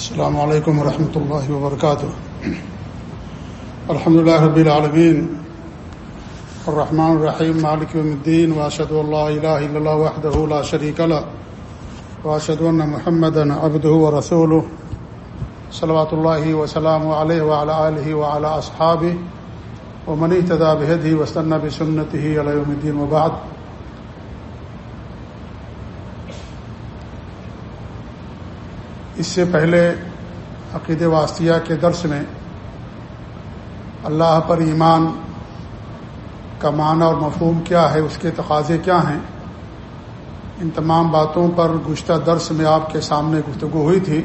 السلام علیکم ورحمۃ اللہ وبرکاتہ الحمد اللہ رب العالمین الرحمن الرحیم مالک یوم الدین واشهد ان لا اله الا الله وحده لا شريك له. واشهد ان محمدا عبده ورسوله. صلوات الله وسلامه عليه وعلى اله وعلى اصحابه ومن اهتدى بهديه واستنى بسنته الى يوم الدين. وبعد. اس سے پہلے عقید واسطیہ کے درس میں اللہ پر ایمان کا معنی اور مفہوم کیا ہے، اس کے تقاضے کیا ہیں؟ ان تمام باتوں پر گزشتہ درس میں آپ کے سامنے گفتگو ہوئی تھی۔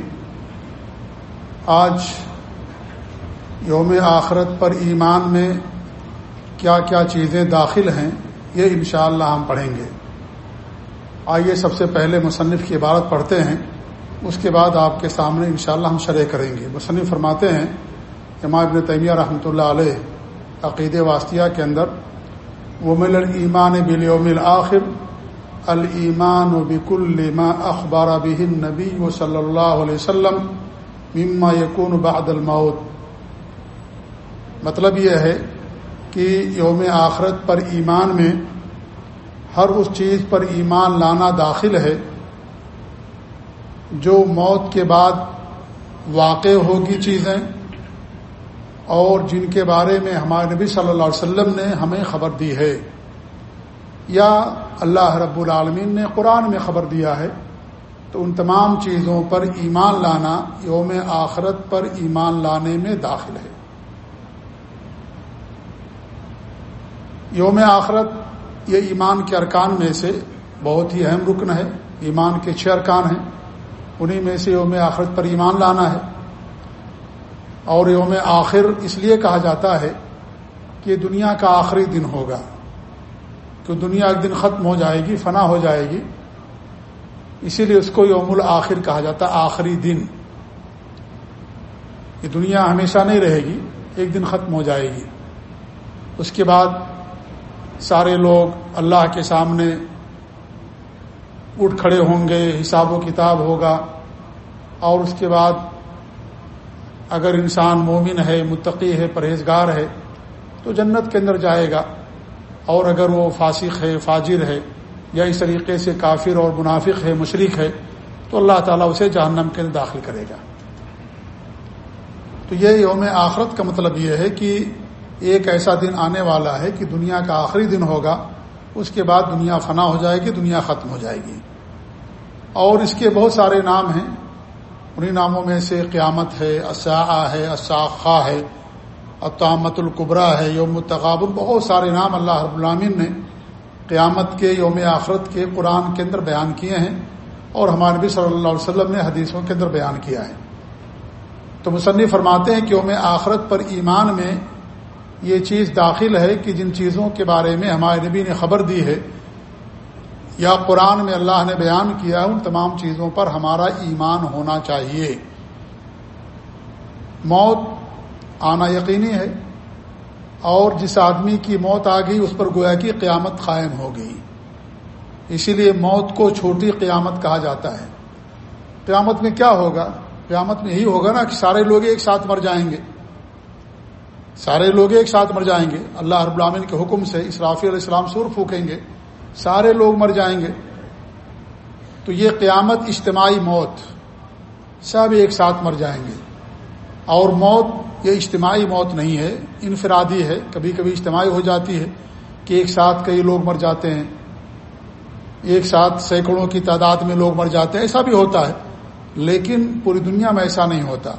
آج یوم آخرت پر ایمان میں کیا کیا چیزیں داخل ہیں، یہ انشاءاللہ اللہ ہم پڑھیں گے۔ آئیے سب سے پہلے مصنف کی عبارت پڑھتے ہیں۔ اس کے بعد آپ کے سامنے انشاءاللہ ہم شرح کریں گے۔ مصنف فرماتے ہیں امام ابن تیمیہ رحمۃ اللہ علیہ عقید واسطیہ کے اندر وہ مل ایمان بلیوم الآخر المان و بک الما اخبار بہن نبی و صلی اللہ علیہ وسلم مما یقون بعد الموت۔ مطلب یہ ہے کہ یوم آخرت پر ایمان میں ہر اس چیز پر ایمان لانا داخل ہے جو موت کے بعد واقع ہوگی چیزیں اور جن کے بارے میں ہمارے نبی صلی اللہ علیہ وسلم نے ہمیں خبر دی ہے یا اللہ رب العالمین نے قرآن میں خبر دیا ہے، تو ان تمام چیزوں پر ایمان لانا یوم آخرت پر ایمان لانے میں داخل ہے۔ یوم آخرت یہ ایمان کے ارکان میں سے بہت ہی اہم رکن ہے، ایمان کے چھ ارکان ہیں۔ انہیں میں سے یوم آخرت پر ایمان لانا ہے اور یوم آخر اس لیے کہا جاتا ہے کہ دنیا کا آخری دن ہوگا کہ دنیا ایک دن ختم ہو جائے گی، فنا ہو جائے گی۔ اسی لیے اس کو یوم الآخر کہا جاتا ہے، آخری دن۔ یہ دنیا ہمیشہ نہیں رہے گی، ایک دن ختم ہو جائے گی۔ اس کے بعد سارے لوگ اللہ کے سامنے اٹھ کھڑے ہوں گے، حساب و کتاب ہوگا۔ اور اس کے بعد اگر انسان مومن ہے، متقی ہے، پرہیزگار ہے، تو جنت کے اندر جائے گا۔ اور اگر وہ فاسق ہے، فاجر ہے، یا اس طریقے سے کافر اور منافق ہے مشرق ہے، تو اللہ تعالیٰ اسے جہنم کے اندر داخل کرے گا۔ تو یہ یوم آخرت کا مطلب یہ ہے کہ ایک ایسا دن آنے والا ہے کہ دنیا کا آخری دن ہوگا۔ اس کے بعد دنیا فنا ہو جائے گی، دنیا ختم ہو جائے گی۔ اور اس کے بہت سارے نام ہیں۔ انہیں ناموں میں سے قیامت ہے اساء ہے اساخا ہے اطامت القبرا ہے، یوم التقابل بہت سارے نام اللہ رب العامن نے قیامت کے، یوم آخرت کے قرآن کے اندر بیان کیے ہیں۔ اور ہمارے نبی صلی اللہ علیہ وسلم نے حدیثوں کے اندر بیان کیا ہے۔ تو مصنف فرماتے ہیں کہ یوم آخرت پر ایمان میں یہ چیز داخل ہے کہ جن چیزوں کے بارے میں ہمارے نبی نے خبر دی ہے یا قرآن میں اللہ نے بیان کیا ان تمام چیزوں پر ہمارا ایمان ہونا چاہیے۔ موت آنا یقینی ہے، اور جس آدمی کی موت آ گئی، اس پر گویا کی قیامت قائم ہو گئی۔ اسی لیے موت کو چھوٹی قیامت کہا جاتا ہے۔ قیامت میں کیا ہوگا؟ قیامت میں یہی ہوگا نا کہ سارے لوگ ایک ساتھ مر جائیں گے۔ سارے لوگ ایک ساتھ مر جائیں گے۔ اللہ رب العامن کے حکم سے اسرافی علیہ السلام سور پھونکیں گے۔ سارے لوگ مر جائیں گے۔ تو یہ قیامت اجتماعی موت، سب ایک ساتھ مر جائیں گے۔ اور موت یہ اجتماعی موت نہیں ہے، انفرادی ہے۔ کبھی کبھی اجتماعی ہو جاتی ہے کہ ایک ساتھ کئی لوگ مر جاتے ہیں۔ ایک ساتھ سینکڑوں کی تعداد میں لوگ مر جاتے ہیں، ایسا بھی ہوتا ہے۔ لیکن پوری دنیا میں ایسا نہیں ہوتا۔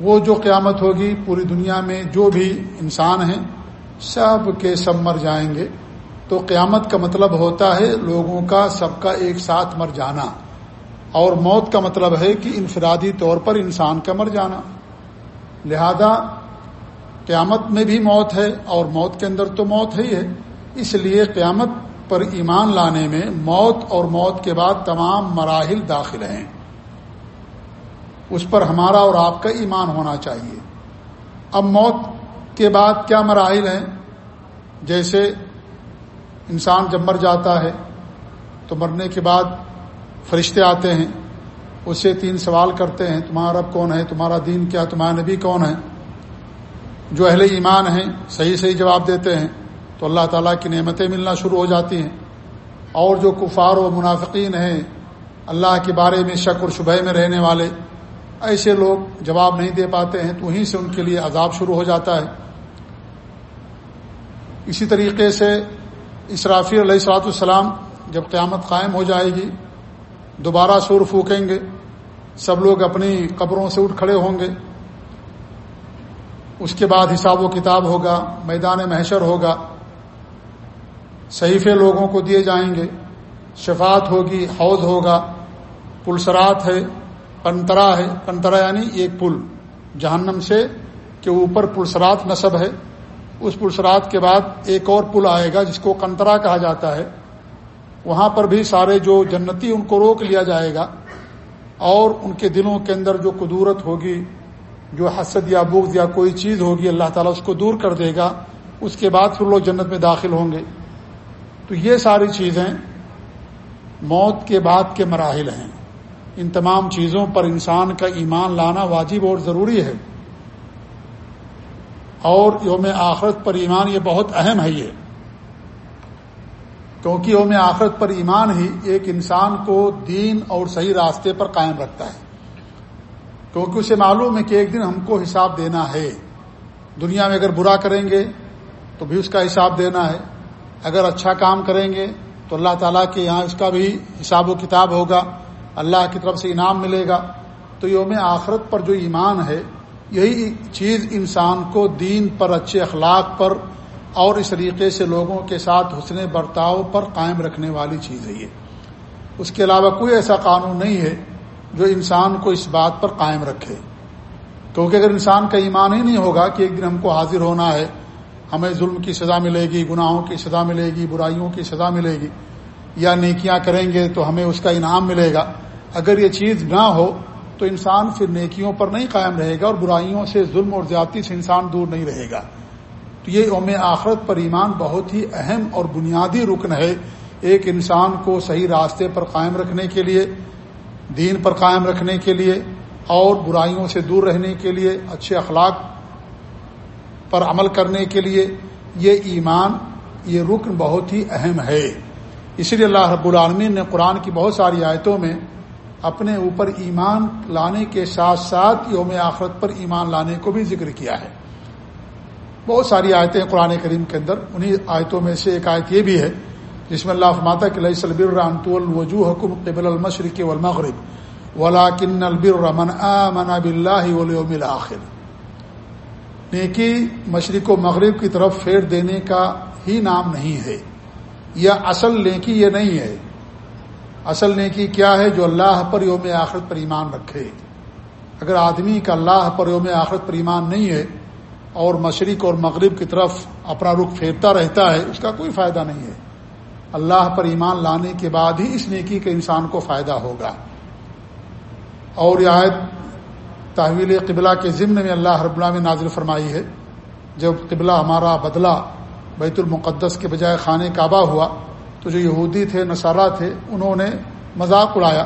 وہ جو قیامت ہوگی پوری دنیا میں جو بھی انسان ہیں، سب کے سب مر جائیں گے۔ تو قیامت کا مطلب ہوتا ہے لوگوں کا، سب کا ایک ساتھ مر جانا۔ اور موت کا مطلب ہے کہ انفرادی طور پر انسان کا مر جانا۔ لہذا قیامت میں بھی موت ہے اور موت کے اندر تو موت ہی ہے۔ اس لیے قیامت پر ایمان لانے میں موت اور موت کے بعد تمام مراحل داخل ہیں۔ اس پر ہمارا اور آپ کا ایمان ہونا چاہیے۔ اب موت کے بعد کیا مراحل ہیں؟ جیسے انسان جب مر جاتا ہے تو مرنے کے بعد فرشتے آتے ہیں، اس سے تین سوال کرتے ہیں، تمہارا رب کون ہے؟ تمہارا دین کیا؟ تمہارا نبی کون ہے؟ جو اہل ایمان ہیں، صحیح صحیح جواب دیتے ہیں، تو اللہ تعالیٰ کی نعمتیں ملنا شروع ہو جاتی ہیں۔ اور جو کفار و منافقین ہیں، اللہ کے بارے میں شک اور شبہ میں رہنے والے ایسے لوگ جواب نہیں دے پاتے ہیں، تو وہیں سے ان کے لیے عذاب شروع ہو جاتا ہے۔ اسی طریقے سے اسرافی علیہ السلاۃ السلام جب قیامت قائم ہو جائے گی، دوبارہ سور پھونکیں گے، سب لوگ اپنی قبروں سے اٹھ کھڑے ہوں گے۔ اس کے بعد حساب و کتاب ہوگا، میدان محشر ہوگا، صحیفے لوگوں کو دیے جائیں گے شفات ہوگی، حوض ہوگا پلسرات ہے۔ پنترا ہے پنترا یعنی ایک پل۔ جہنم سے کے اوپر پلسرات نصب ہے۔ اس پلسرات کے بعد ایک اور پل آئے گا جس کو کنترا کہا جاتا ہے۔ وہاں پر بھی سارے جو جنتی ان کو روک لیا جائے گا۔ اور ان کے دلوں کے اندر جو قدورت ہوگی، جو حسد یا بغض یا کوئی چیز ہوگی، اللہ تعالیٰ اس کو دور کر دے گا۔ اس کے بعد پھر لوگ جنت میں داخل ہوں گے۔ تو یہ ساری چیزیں موت کے بعد کے مراحل ہیں۔ ان تمام چیزوں پر انسان کا ایمان لانا واجب اور ضروری ہے۔ اور یوم آخرت پر ایمان یہ بہت اہم ہے یہ۔ کیونکہ یوم آخرت پر ایمان ہی ایک انسان کو دین اور صحیح راستے پر قائم رکھتا ہے۔ کیونکہ اسے معلوم ہے کہ ایک دن ہم کو حساب دینا ہے۔ دنیا میں اگر برا کریں گے تو بھی اس کا حساب دینا ہے۔ اگر اچھا کام کریں گے تو اللہ تعالیٰ کے یہاں اس کا بھی حساب و کتاب ہوگا۔ اللہ کی طرف سے انعام ملے گا، تو یوم آخرت پر جو ایمان ہے، یہی چیز انسان کو دین پر، اچھے اخلاق پر اور اس طریقے سے لوگوں کے ساتھ حسن برتاؤ پر قائم رکھنے والی چیز ہے یہ۔ اس کے علاوہ کوئی ایسا قانون نہیں ہے جو انسان کو اس بات پر قائم رکھے۔ کیونکہ اگر انسان کا ایمان ہی نہیں ہوگا کہ ایک دن ہم کو حاضر ہونا ہے، ہمیں ظلم کی سزا ملے گی، گناہوں کی سزا ملے گی، برائیوں کی سزا ملے گی، یا نیکیاں کریں گے تو ہمیں اس کا انعام ملے گا۔ اگر یہ چیز نہ ہو تو انسان پھر نیکیوں پر نہیں قائم رہے گا اور برائیوں سے ظلم اور زیادتی سے انسان دور نہیں رہے گا۔ تو یہ اوم آخرت پر ایمان بہت ہی اہم اور بنیادی رکن ہے ایک انسان کو صحیح راستے پر قائم رکھنے کے لیے، دین پر قائم رکھنے کے لیے اور برائیوں سے دور رہنے کے لیے، اچھے اخلاق پر عمل کرنے کے لیے یہ ایمان، یہ رکن بہت ہی اہم ہے۔ اسی لیے اللہ رب العالمین نے قرآن کی بہت ساری آیتوں میں اپنے اوپر ایمان لانے کے ساتھ ساتھ یوم آخرت پر ایمان لانے کو بھی ذکر کیا ہے۔ بہت ساری آیتیں قرآن کریم کے اندر انہیں آیتوں میں سے ایک آیت یہ بھی ہے، جس میں اللہ فماتا کہ لئی سلبر الرانت الوجو حکم قبل المشرق والمغرب ولا کن البر من آمن باللہ والیوم الاخر نیکی مشرق و مغرب کی طرف پھیر دینے کا ہی نام نہیں ہے، یا اصل نیکی یہ نہیں ہے۔ اصل نیکی کیا ہے جو اللہ پر یوم آخرت پر ایمان رکھے؟ اگر آدمی کا اللہ پر یوم آخرت پر ایمان نہیں ہے اور مشرق اور مغرب کی طرف اپنا رخ پھیرتا رہتا ہے، اس کا کوئی فائدہ نہیں ہے۔ اللہ پر ایمان لانے کے بعد ہی اس نیکی کے انسان کو فائدہ ہوگا۔ اور یہ آیت تحویل قبلہ کے ضمن میں اللہ رب اللہ میں نازل فرمائی ہے۔ جب قبلہ ہمارا بدلہ بیت المقدس کے بجائے خانہ کعبہ ہوا تو جو یہودی تھے، نصارہ تھے، انہوں نے مذاق اڑایا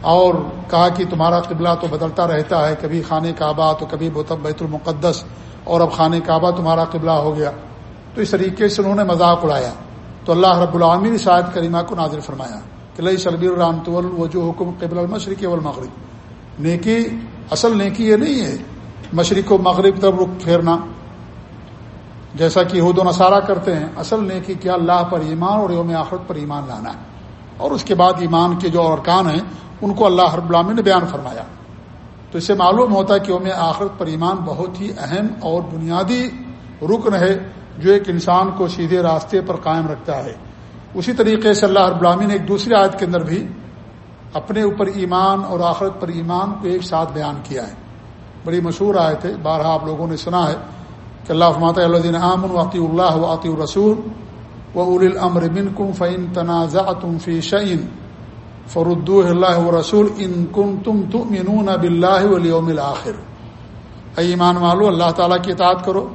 اور کہا کہ تمہارا قبلہ تو بدلتا رہتا ہے، کبھی خانہ کعبہ، تو کبھی بیت المقدس، اور اب خانہ کعبہ تمہارا قبلہ ہو گیا۔ تو اس طریقے سے انہوں نے مذاق اڑایا۔ تو اللہ رب العامر شاید کریمہ کو نازر فرمایا کہ لئی سلبی الرام وہ جو حکم قبل المشرق والمغرب۔ نیکی، اصل نیکی یہ نہیں ہے۔ مشرق و مغرب طرف رخ پھیرنا۔ جیسا کہ حد و نصارہ کرتے ہیں، اصل نیکی کیا اللہ پر ایمان اور یوم آخرت پر ایمان لانا ہے۔ اور اس کے بعد ایمان کے جو ارکان ہیں، ان کو اللہ رب العامن نے بیان فرمایا۔ تو اس سے معلوم ہوتا ہے کہ یوم آخرت پر ایمان بہت ہی اہم اور بنیادی رکن ہے، جو ایک انسان کو سیدھے راستے پر قائم رکھتا ہے۔ اسی طریقے سے اللہ رب نے ایک دوسری عادت کے اندر بھی اپنے اوپر ایمان اور آخرت پر ایمان کو ایک ساتھ بیان کیا ہے۔ بڑی مشہور آئے تھے بارہا آپ لوگوں نے سنا ہے۔ کہ اللہ فمات اللہ عامن واطی اللہ واطی الرسول و ار الامر بن کم فعین تنازع تم فی شعین فرد اللہ و رسول ان کن تم تم اب اللہ ولیوم الآخر اے ایمان والو، اللہ تعالیٰ کی اطاعت کرو،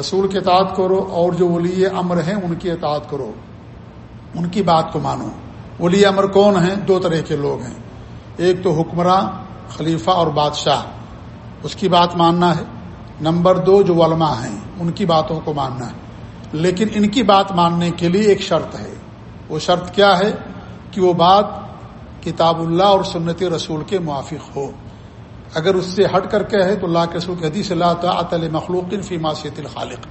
رسول کے اطاعت کرو، اور جو ولی امر ہیں ان کی اطاعت کرو۔ ان کی بات کو مانو۔ ولی امر کون ہیں؟ دو طرح کے لوگ ہیں۔ ایک تو حکمراں، خلیفہ اور بادشاہ۔ اس کی بات ماننا ہے۔ نمبر دو جو علماء ہیں، ان کی باتوں کو ماننا ہے۔ لیکن ان کی بات ماننے کے لیے ایک شرط ہے۔ وہ شرط کیا ہے؟ کہ وہ بات کتاب اللہ اور سنت رسول کے موافق ہو۔ اگر اس سے ہٹ کر کے ہے تو اللہ کے رسول کے حدیث اللہ تعالی مخلوق فی معاشیت الخالق۔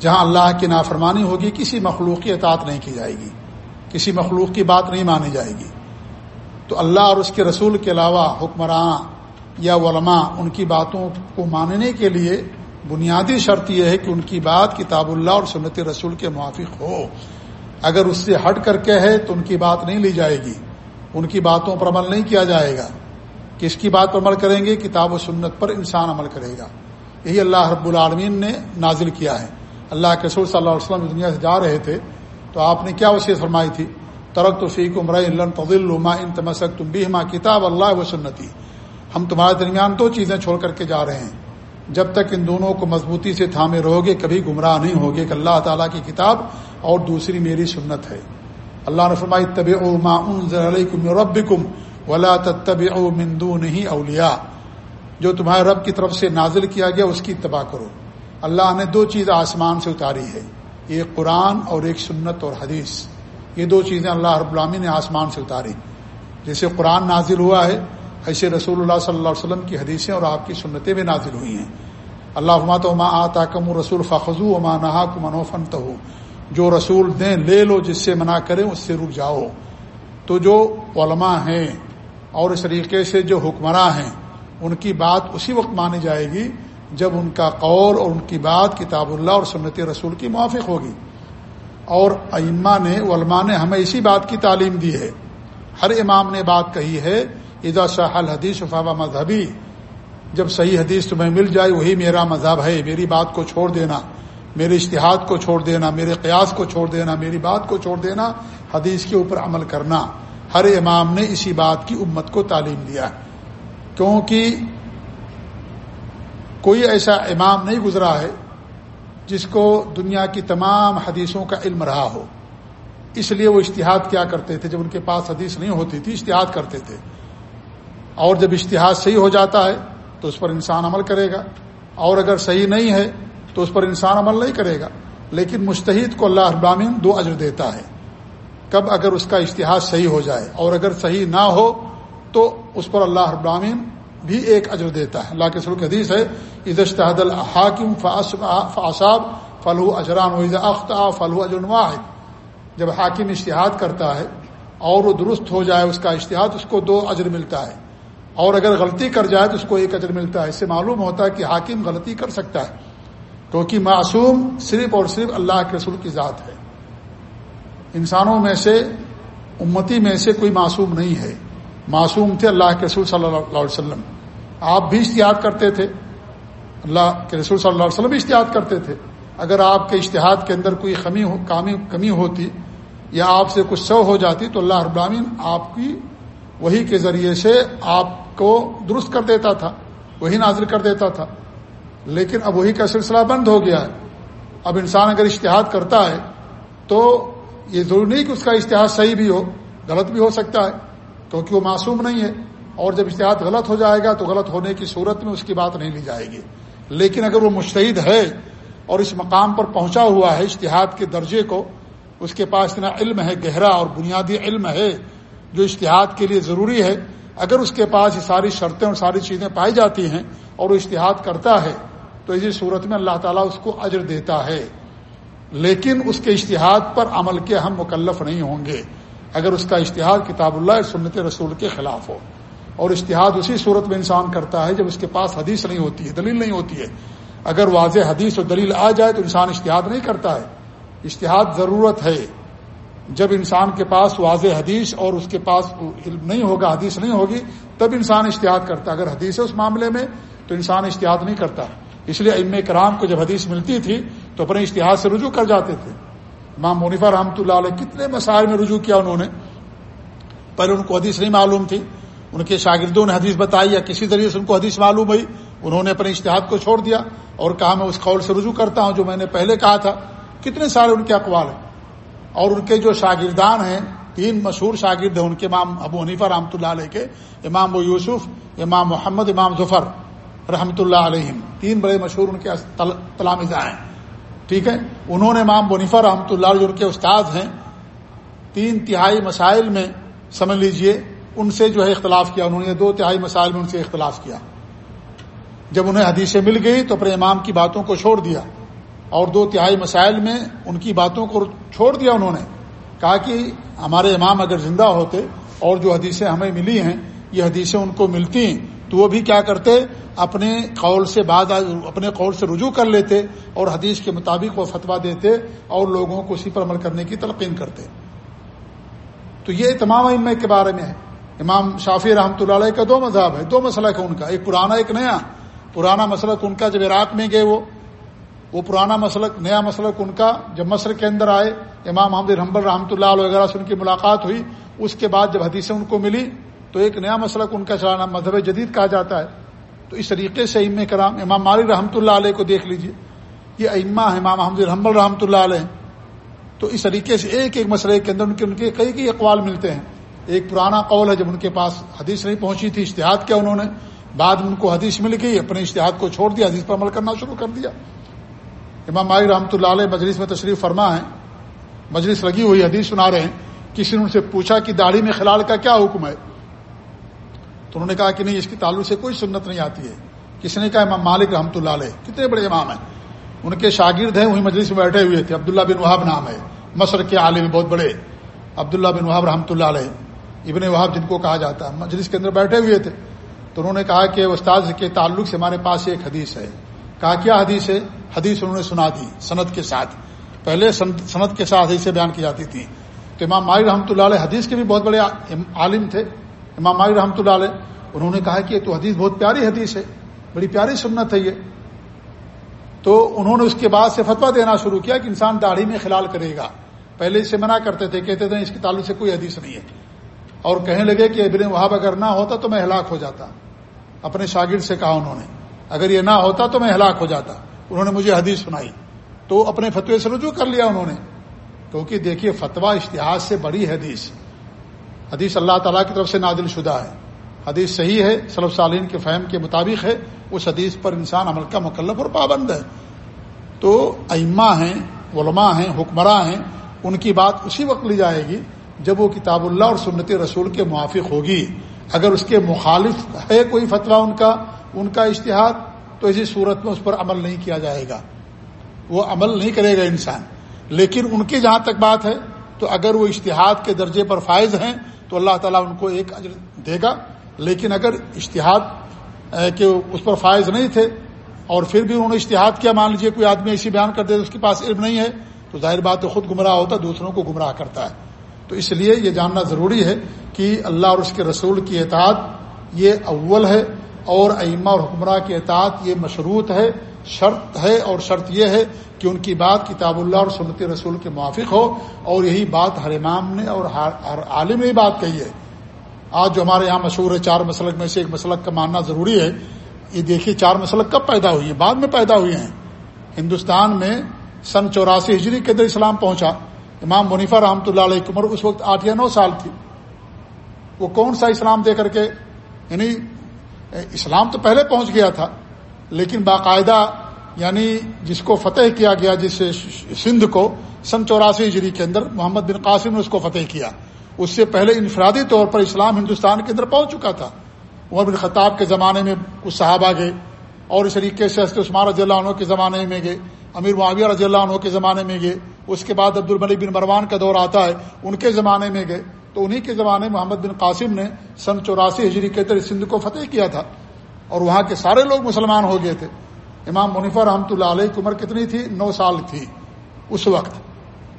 جہاں اللہ کی نافرمانی ہوگی، کسی مخلوق کی اطاعت نہیں کی جائے گی۔ کسی مخلوق کی بات نہیں مانی جائے گی۔ تو اللہ اور اس کے رسول کے علاوہ حکمراں یا علماء، ان کی باتوں کو ماننے کے لیے بنیادی شرط یہ ہے کہ ان کی بات کتاب اللہ اور سنت رسول کے موافق ہو۔ اگر اس سے ہٹ کر کے ہے تو ان کی بات نہیں لی جائے گی۔ ان کی باتوں پر عمل نہیں کیا جائے گا۔ کس کی بات پر عمل کریں گے؟ کتاب و سنت پر انسان عمل کرے گا۔ یہی اللہ رب العالمین نے نازل کیا ہے۔ اللہ کے رسول صلی اللہ علیہ وسلم دنیا سے جا رہے تھے تو آپ نے کیا وصیت فرمائی تھی؟ ترق تو فیق عمر طلما ان تمسک تم بھی کتاب اللہ و سنتی۔ ہم تمہارے درمیان دو چیزیں چھوڑ کر کے جا رہے ہیں۔ جب تک ان دونوں کو مضبوطی سے تھامے رہو گے، کبھی گمراہ نہیں ہوگے کہ اللہ تعالیٰ کی کتاب اور دوسری میری سنت ہے۔ اللہ نے فرمائی طب او علیکم ربکم ولا تب او مندو نہیں اولیا جو تمہارے رب کی طرف سے نازل کیا گیا، اس کی اتباع کرو۔ اللہ نے دو چیز آسمان سے اتاری ہے ایک قرآن اور ایک سنت اور حدیث۔ یہ دو چیزیں اللہ رب العامی نے آسمان سے اتاری۔ جیسے قرآن نازل ہوا ہے ایسے رسول اللہ صلی اللہ علیہ وسلم کی حدیثیں اور آپ کی سنتیں بھی نازل ہوئی ہیں۔ اللہ تو ما آتا کم رسول فخو اما نہا کو منوفن تو جو رسول دیں لے لو جس سے منع کریں اس سے رک جاؤ۔ تو جو علماء ہیں اور اس طریقے سے جو حکمراں ہیں، ان کی بات اسی وقت مانی جائے گی جب ان کا قول اور ان کی بات کتاب اللہ اور سنت رسول کی موافق ہوگی۔ اور ائمہ نے، علماء نے ہمیں اسی بات کی تعلیم دی ہے۔ ہر امام نے بات کہی ہے ادا شاہ الحدیث فابا مذہبی، جب صحیح حدیث تمہیں مل جائے، وہی میرا مذہب ہے، میری بات کو چھوڑ دینا، میرے اشتہاد کو چھوڑ دینا، میرے قیاس کو چھوڑ دینا، میری بات کو چھوڑ دینا، حدیث کے اوپر عمل کرنا۔ ہر امام نے اسی بات کی امت کو تعلیم دیا کیونکہ کوئی ایسا امام نہیں گزرا ہے جس کو دنیا کی تمام حدیثوں کا علم رہا ہو۔ اس لیے وہ اشتہاد کیا کرتے تھے جب ان کے پاس حدیث نہیں ہوتی تھی اشتہاد کرتے تھے۔ اور جب اشتہاد صحیح ہو جاتا ہے تو اس پر انسان عمل کرے گا اور اگر صحیح نہیں ہے تو اس پر انسان عمل نہیں کرے گا لیکن مشتحد کو اللہ ابامین دو اجر دیتا ہے کب اگر اس کا اشتہاد صحیح ہو جائے اور اگر صحیح نہ ہو تو اس پر اللہ ابامین بھی ایک اجر دیتا ہے اللہ کے سلوک حدیث ہے اشتحد الحاکم فاصاب فلو اجران اختا فلو اجر واحد. جب حاکم اشتہاد کرتا ہے اور وہ درست ہو جائے اس کا اشتہاد، اس کو دو اجر ملتا ہے۔ اور اگر غلطی کر جائے تو اس کو ایک اجر ملتا ہے۔ اس سے معلوم ہوتا ہے کہ حاکم غلطی کر سکتا ہے، کیونکہ معصوم صرف اور صرف اللہ کے رسول کی ذات ہے۔ انسانوں میں سے، امتی میں سے کوئی معصوم نہیں ہے۔ معصوم تھے اللہ کے رسول صلی اللہ علیہ وسلم۔ آپ بھی اشتہاد کرتے تھے۔ اللہ کے رسول صلی اللہ علیہ وسلم بھی اشتہاد کرتے تھے۔ اگر آپ کے اشتہاد کے اندر کوئی خمی کمی ہوتی یا آپ سے کچھ سو ہو جاتی تو اللہ ابراہین آپ کی وہی کے ذریعے سے آپ کو درست کر دیتا تھا، وہی نازل کر دیتا تھا۔ لیکن اب وہی کا سلسلہ بند ہو گیا ہے۔ اب انسان اگر اشتہاد کرتا ہے تو یہ ضروری نہیں کہ اس کا اشتہاد صحیح بھی ہو، غلط بھی ہو سکتا ہے، کیونکہ وہ معصوم نہیں ہے۔ اور جب اشتہاد غلط ہو جائے گا تو غلط ہونے کی صورت میں اس کی بات نہیں لی جائے گی۔ لیکن اگر وہ مشتحد ہے اور اس مقام پر پہنچا ہوا ہے اشتہاد کے درجے کو، اس کے پاس اتنا علم ہے، گہرا اور بنیادی علم ہے جو اشتہاد کے لیے ضروری ہے اگر اس کے پاس یہ ساری شرطیں اور ساری چیزیں پائی جاتی ہیں اور وہ اشتہاد کرتا ہے، تو اسی صورت میں اللہ تعالیٰ اس کو اجر دیتا ہے۔ لیکن اس کے اشتہاد پر عمل کے ہم مکلف نہیں ہوں گے۔ اگر اس کا اشتہاد کتاب اللہ سنت رسول کے خلاف ہو۔ اور اشتہاد اسی صورت میں انسان کرتا ہے جب اس کے پاس حدیث نہیں ہوتی ہے، دلیل نہیں ہوتی ہے۔ اگر واضح حدیث اور دلیل آ جائے تو انسان اشتہاد نہیں کرتا ہے۔ اشتہاد ضرورت ہے۔ جب انسان کے پاس واضح حدیث اور اس کے پاس علم نہیں ہوگا، حدیث نہیں ہوگی، تب انسان اشتہاد کرتا اگر حدیث ہے اس معاملے میں، تو انسان اشتہاد نہیں کرتا۔ اس لیے ام کرام کو جب حدیث ملتی تھی، تو اپنے اشتہاد سے رجوع کر جاتے تھے۔ امام منیفا رحمۃ اللہ علیہ کتنے مسائل میں رجوع کیا انہوں نے۔ پہلے ان کو حدیث نہیں معلوم تھی۔ ان کے شاگردوں نے حدیث بتائی یا کسی ذریعے سے ان کو حدیث معلوم ہوئی۔ انہوں نے اپنے اشتہاد کو چھوڑ دیا اور کہا، میں اس قول سے رجوع کرتا ہوں جو میں نے پہلے کہا تھا۔ کتنے سارے ان کے اقوال ہیں۔ اور ان کے جو شاگردان ہیں، تین مشہور شاگرد ہیں، ان کے امام ابو حنیفہ رحمۃ اللہ علیہ کے، امام ابو یوسف، امام محمد، امام ظفر رحمۃ اللہ علیہ تین بڑے مشہور ان کے تلامزہ ہیں۔ ٹھیک ہے؟ انہوں نے امام بنیفا رحمۃ اللہ جو ان کے استاد ہیں، تین تہائی مسائل میں سمجھ لیجیے، ان سے جو ہے اختلاف کیا۔ انہوں نے دو تہائی مسائل میں ان سے اختلاف کیا۔ جب انہیں حدیثیں مل گئی تو اپنے امام کی باتوں کو چھوڑ دیا۔ اور دو تہائی مسائل میں ان کی باتوں کو چھوڑ دیا انہوں نے۔ کہا کہ ہمارے امام اگر زندہ ہوتے اور جو حدیثیں ہمیں ملی ہیں، یہ حدیثیں ان کو ملتی ہیں۔ تو وہ بھی کیا کرتے؟ اپنے قول سے بعد اپنے قول سے رجوع کر لیتے اور حدیث کے مطابق وہ فتویٰ دیتے اور لوگوں کو اسی پر عمل کرنے کی تلقین کرتے۔ تو یہ تمام ام کے بارے میں ہے۔ امام شافی رحمۃ اللہ علیہ کا دو مذہب ہے، دو مسئلہ ہے ان کا، ایک پرانا، ایک نیا۔ پرانا مسلک ان کا، جب عراق میں گئے وہ وہ پرانا مسلک، نیا مسلک ان کا جب مصر کے اندر آئے، امام محمد رحمبر رحمۃ اللہ علیہ وغیرہ سے ان کی ملاقات ہوئی، اس کے بعد جب حدیثیں ان کو ملی، تو ایک نیا مسلک ان کا چلانا مذہب جدید کہا جاتا ہے۔ تو اس طریقے سے ام کرام، امام مالک رحمۃ اللہ علیہ کو دیکھ لیجیے۔ یہ اما امام محمد رحمبل رحمۃ اللہ علیہ۔ تو اس طریقے سے ایک ایک مسئلے کے اندر ان کے ان کے کئی کئی اقوال ملتے ہیں۔ ایک پرانا قول ہے، جب ان کے پاس حدیث نہیں پہنچی تھی اشتہاد کیا انہوں نے، بعد میں ان کو حدیث مل گئی، اپنے اشتہاد کو چھوڑ دیا، حدیث پر عمل کرنا شروع کر دیا۔ امام مائی رحمۃ اللہ علیہ مجلس میں تشریف فرما ہے۔ مجلس لگی ہوئی حدیث سنا رہے ہیں۔ کسی نے ان سے پوچھا کہ داڑھی میں خلال کا کیا حکم ہے؟ تو انہوں نے کہا کہ نہیں، اس کی تعلق سے کوئی سنت نہیں آتی ہے۔ کسی نے کہا امام مالک رحمۃ اللہ علیہ، کتنے بڑے امام ہیں۔ ان کے شاگرد ہیں، وہیں مجلس میں بیٹھے ہوئے تھے۔ عبداللہ بن وہاب نام ہے۔ مصر کے عالم بہت بڑے۔ عبداللہ بن وہاب رحمۃ اللہ علیہ، ابن وہاب جن کو کہا جاتا ہے، مجلس کے اندر بیٹھے ہوئے تھے۔ تو انہوں نے کہا کہ استاد کے تعلق سے ہمارے پاس ایک حدیث ہے۔ کہا کیا حدیث ہے؟ حدیث انہوں نے سنا دی صنعت کے ساتھ۔ پہلے صنعت کے ساتھ حدیثیں بیان کی جاتی تھیں۔ تو امام مائی رحمۃ اللہ علیہ حدیث کے بھی بہت بڑے عالم تھے۔ امام مائی رحمۃ اللہ علیہ، انہوں نے کہا کہ تو حدیث بہت پیاری حدیث ہے۔ بڑی پیاری سنت ہے یہ۔ تو انہوں نے اس کے بعد سے فتویٰ دینا شروع کیا کہ انسان داڑھی میں خلال کرے گا۔ پہلے اسے منع کرتے تھے، کہتے تھے، اس کے تعلق سے کوئی حدیث نہیں ہے۔ اور کہنے لگے کہ ابن وہاب اگر نہ ہوتا تو میں ہلاک ہو جاتا۔ اپنے شاگرد سے کہا انہوں نے۔ اگر یہ نہ ہوتا تو میں ہلاک ہو جاتا۔ انہوں نے مجھے حدیث سنائی۔ تو اپنے فتوے سے رجوع کر لیا انہوں نے۔ کیونکہ دیکھیے، فتویٰ اشتہار سے بڑی حدیث۔ حدیث اللہ تعالیٰ کی طرف سے نادل شدہ ہے۔ حدیث صحیح ہے صلب سالین کے فہم کے مطابق ہے۔ اس حدیث پر انسان عمل کا مکلف اور پابند ہے۔ تو ائمہ ہیں، علماء ہیں، حکمراں ہیں۔ ان کی بات اسی وقت لی جائے گی جب وہ کتاب اللہ اور سنت رسول کے موافق ہوگی۔ اگر اس کے مخالف ہے کوئی فتویٰ ان کا ان کا اشتہاد تو اسی صورت میں اس پر عمل نہیں کیا جائے گا۔ وہ عمل نہیں کرے گا انسان۔ لیکن ان کی جہاں تک بات ہے، تو اگر وہ اشتہاد کے درجے پر فائز ہیں، تو اللہ تعالیٰ ان کو ایک اجر دے گا۔ لیکن اگر اشتہاد کے اس پر فائز نہیں تھے، اور پھر بھی انہوں نے اشتہاد کیا، مان لیجیے کوئی آدمی ایسی بیان کر دے اس کے پاس علم نہیں ہے، تو ظاہر بات ہے خود گمراہ ہوتا، دوسروں کو گمراہ کرتا ہے۔ تو اس لیے یہ جاننا ضروری ہے کہ اللہ اور اس کے رسول کی اطاعت یہ اول ہے۔ اور ائمہ اور حکمراں کی اطاعت یہ مشروط ہے، شرط ہے اور شرط یہ ہے کہ ان کی بات کتاب اللہ اور سنت رسول کے موافق ہو اور یہی بات ہر امام نے اور ہر عالم نے بات کہی ہے۔ آج جو ہمارے یہاں مشہور ہے، چار مسلک میں سے ایک مسلک کا ماننا ضروری ہے۔ یہ دیکھیے، چار مسلک کب پیدا ہوئی ہیں؟ بعد میں پیدا ہوئے ہیں۔ ہندوستان میں سن چوراسی ہجری کے اندر اسلام پہنچا۔ امام منیفا رحمۃ اللہ علیہ عمر اس وقت آٹھ یا نو سال تھی۔ وہ کون سا اسلام دے کر کے؟ یعنی اسلام تو پہلے پہنچ گیا تھا، لیکن باقاعدہ یعنی جس کو فتح کیا گیا، جس سندھ کو، سن چوراسی ہجری کے اندر محمد بن قاسم نے اس کو فتح کیا۔ اس سے پہلے انفرادی طور پر اسلام ہندوستان کے اندر پہنچ چکا تھا۔ عمر بن خطاب کے زمانے میں کچھ صحابہ گئے، اور اس طریقے سے حضرت عثمان رضی اللہ عنہ کے زمانے میں گئے، امیر معاویہ رضی اللہ عنہ کے زمانے میں گئے۔ اس کے بعد عبد الملک بن مروان کا دور آتا ہے، ان کے زمانے میں گئے۔ تو انہی کے زمانے میں محمد بن قاسم نے سن چوراسی ہجری کے اندر سندھ کو فتح کیا تھا اور وہاں کے سارے لوگ مسلمان ہو گئے تھے۔ امام منیفا رحمۃ اللہ علیہ کی عمر کتنی تھی؟ نو سال تھی اس وقت